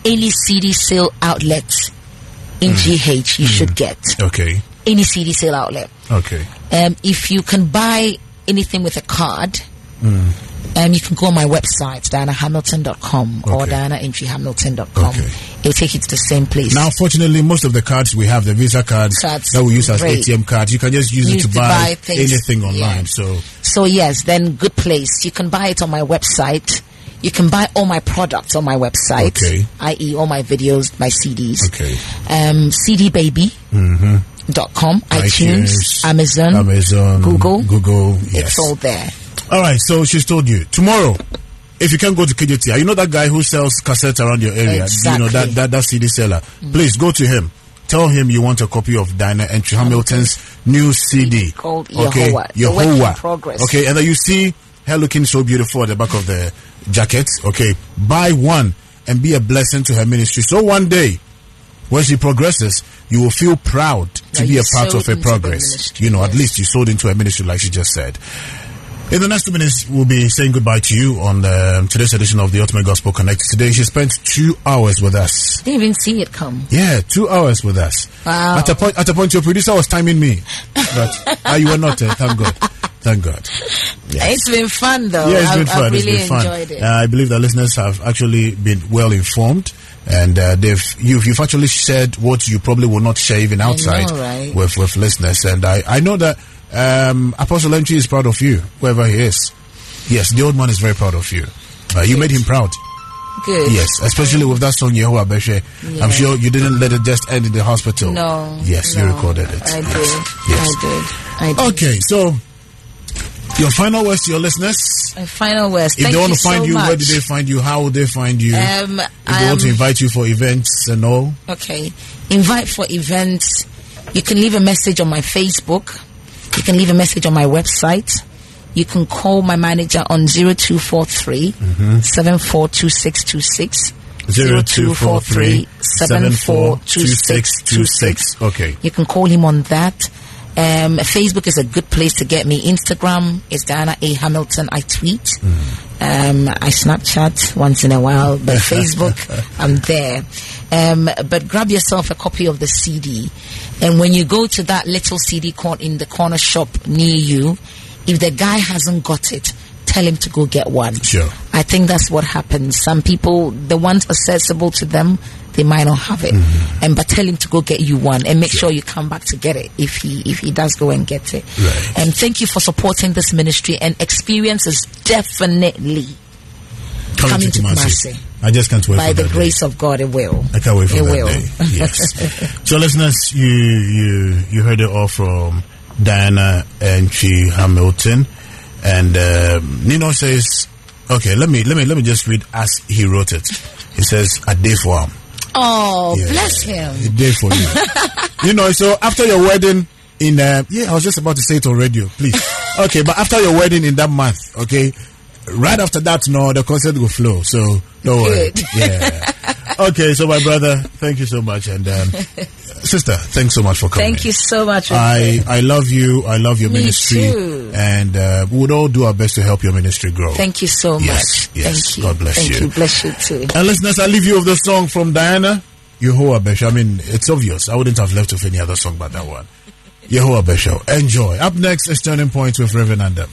any CD sale outlet in GH you should get. Okay. Any CD sale outlet. Okay. Um, if you can buy anything with a card, Mm. Um, you can go on my website, dianahamilton.com or Okay. dianaantwihamilton.com. Okay. It'll take you to the same place. Now, fortunately, most of the cards we have, the Visa cards Cards, that we use as great. ATM cards, you can just use, Use it to to buy, buy anything online. So, So yes, then good place. You can buy it on my website. You can buy all my products on my website, Okay. i.e., all my videos, my CDs. Okay. Um, CDBaby. hmm Dot com, iTunes, iTunes, Amazon, Amazon, Google. Google. Yes. It's all there. All right. So she's told you tomorrow. If you can go to KJT, you know that guy who sells cassettes around your area. You know that that, that CD seller. Please go to him. Tell him you want a copy of Dinah Antwi Hamilton's new CD Called okay, Yehovah. The work in Yehovah. progress. Okay, and then you see her looking so beautiful at the back of the jacket. Okay, buy one and be a blessing to her ministry. So one day, when she progresses, you will feel proud to That be a part of her progress. You know, at least you sold into her ministry, like she just said. In the next two minutes, we'll be saying goodbye to you on um, today's edition of the Ultimate Gospel Connect. Today, she spent two hours with us. Didn't even see it come. Yeah, two hours with us. Wow. At a point, at a point, your producer was timing me, but uh, you were not. Uh, thank God. Thank God. It's been fun though. Yeah, it's I've, been fun. I've really it's been fun. enjoyed it. Uh, I believe that listeners have actually been well informed, and uh, they've you've, you've actually shared what you probably will not share even outside know, right? with with listeners. And I I know that um, Apostle Antwi is proud of you, wherever he is. Yes, the old man is very proud of you. Uh, you made him proud. Good. Yes, especially with that song Yehovah Beshe. Yeah. I'm sure you didn't let it just end in the hospital. No. Yes, no, you recorded it. I did. Yes. I did. I did. Okay, so your final words to your listeners. My final words. If Thank they want you to find so you, much. where do they find you? How would they find you? Um, if they want to um, invite you for events and all. Okay. Invite for events. You can leave a message on my Facebook. You can leave a message on my website. You can call my manager on 0243 Mhm. 742626. 0243 742626. Okay. You can call him on that. Um, Facebook is a good place to get me. Instagram is Diana A. Hamilton. I tweet. Um, I Snapchat once in a while, but Facebook, I'm there. Um, but grab yourself a copy of the CD. And when you go to that little CD court in the corner shop near you, if the guy hasn't got it, tell him to go get one. Sure. I think that's what happens. Some people, the ones accessible to them, they might not have it. Mm-hmm. And but tell him to go get you one and make sure you come back to get it if he if he does go and get it. Right. And thank you for supporting this ministry and experience is definitely coming, to Kumasi. I just can't wait By for the that day. grace of God, it will. I can't wait for it that will. day. Yes. so, listeners, you you you heard it all from Diana Antwi Hamilton, and um, Nino says, "Okay, let me let me let me just read as he wrote it." He says, "A day for him, Oh, Yeah. bless him. a day for you." you know, so after your wedding in uh, yeah, I was just about to say it on radio, please. Okay, but after your wedding in that month, okay. Right after that, no, the concert will flow. So don't worry. Yeah. Okay, so my brother, thank you so much, and um, sister, thanks so much for coming. Thank you so much. I, I love you. I love your Me ministry, too. and uh, we would all do our best to help your ministry grow. Thank you so much. Yes, yes. Thank. God bless Thank you. you. Bless you too. And listeners, I leave you with the song from Diana, Yehovah Besho. I mean, it's obvious. I wouldn't have left with any other song but that one. Yehovah Besho. Enjoy. Up next is Turning Point with Reverend Adam.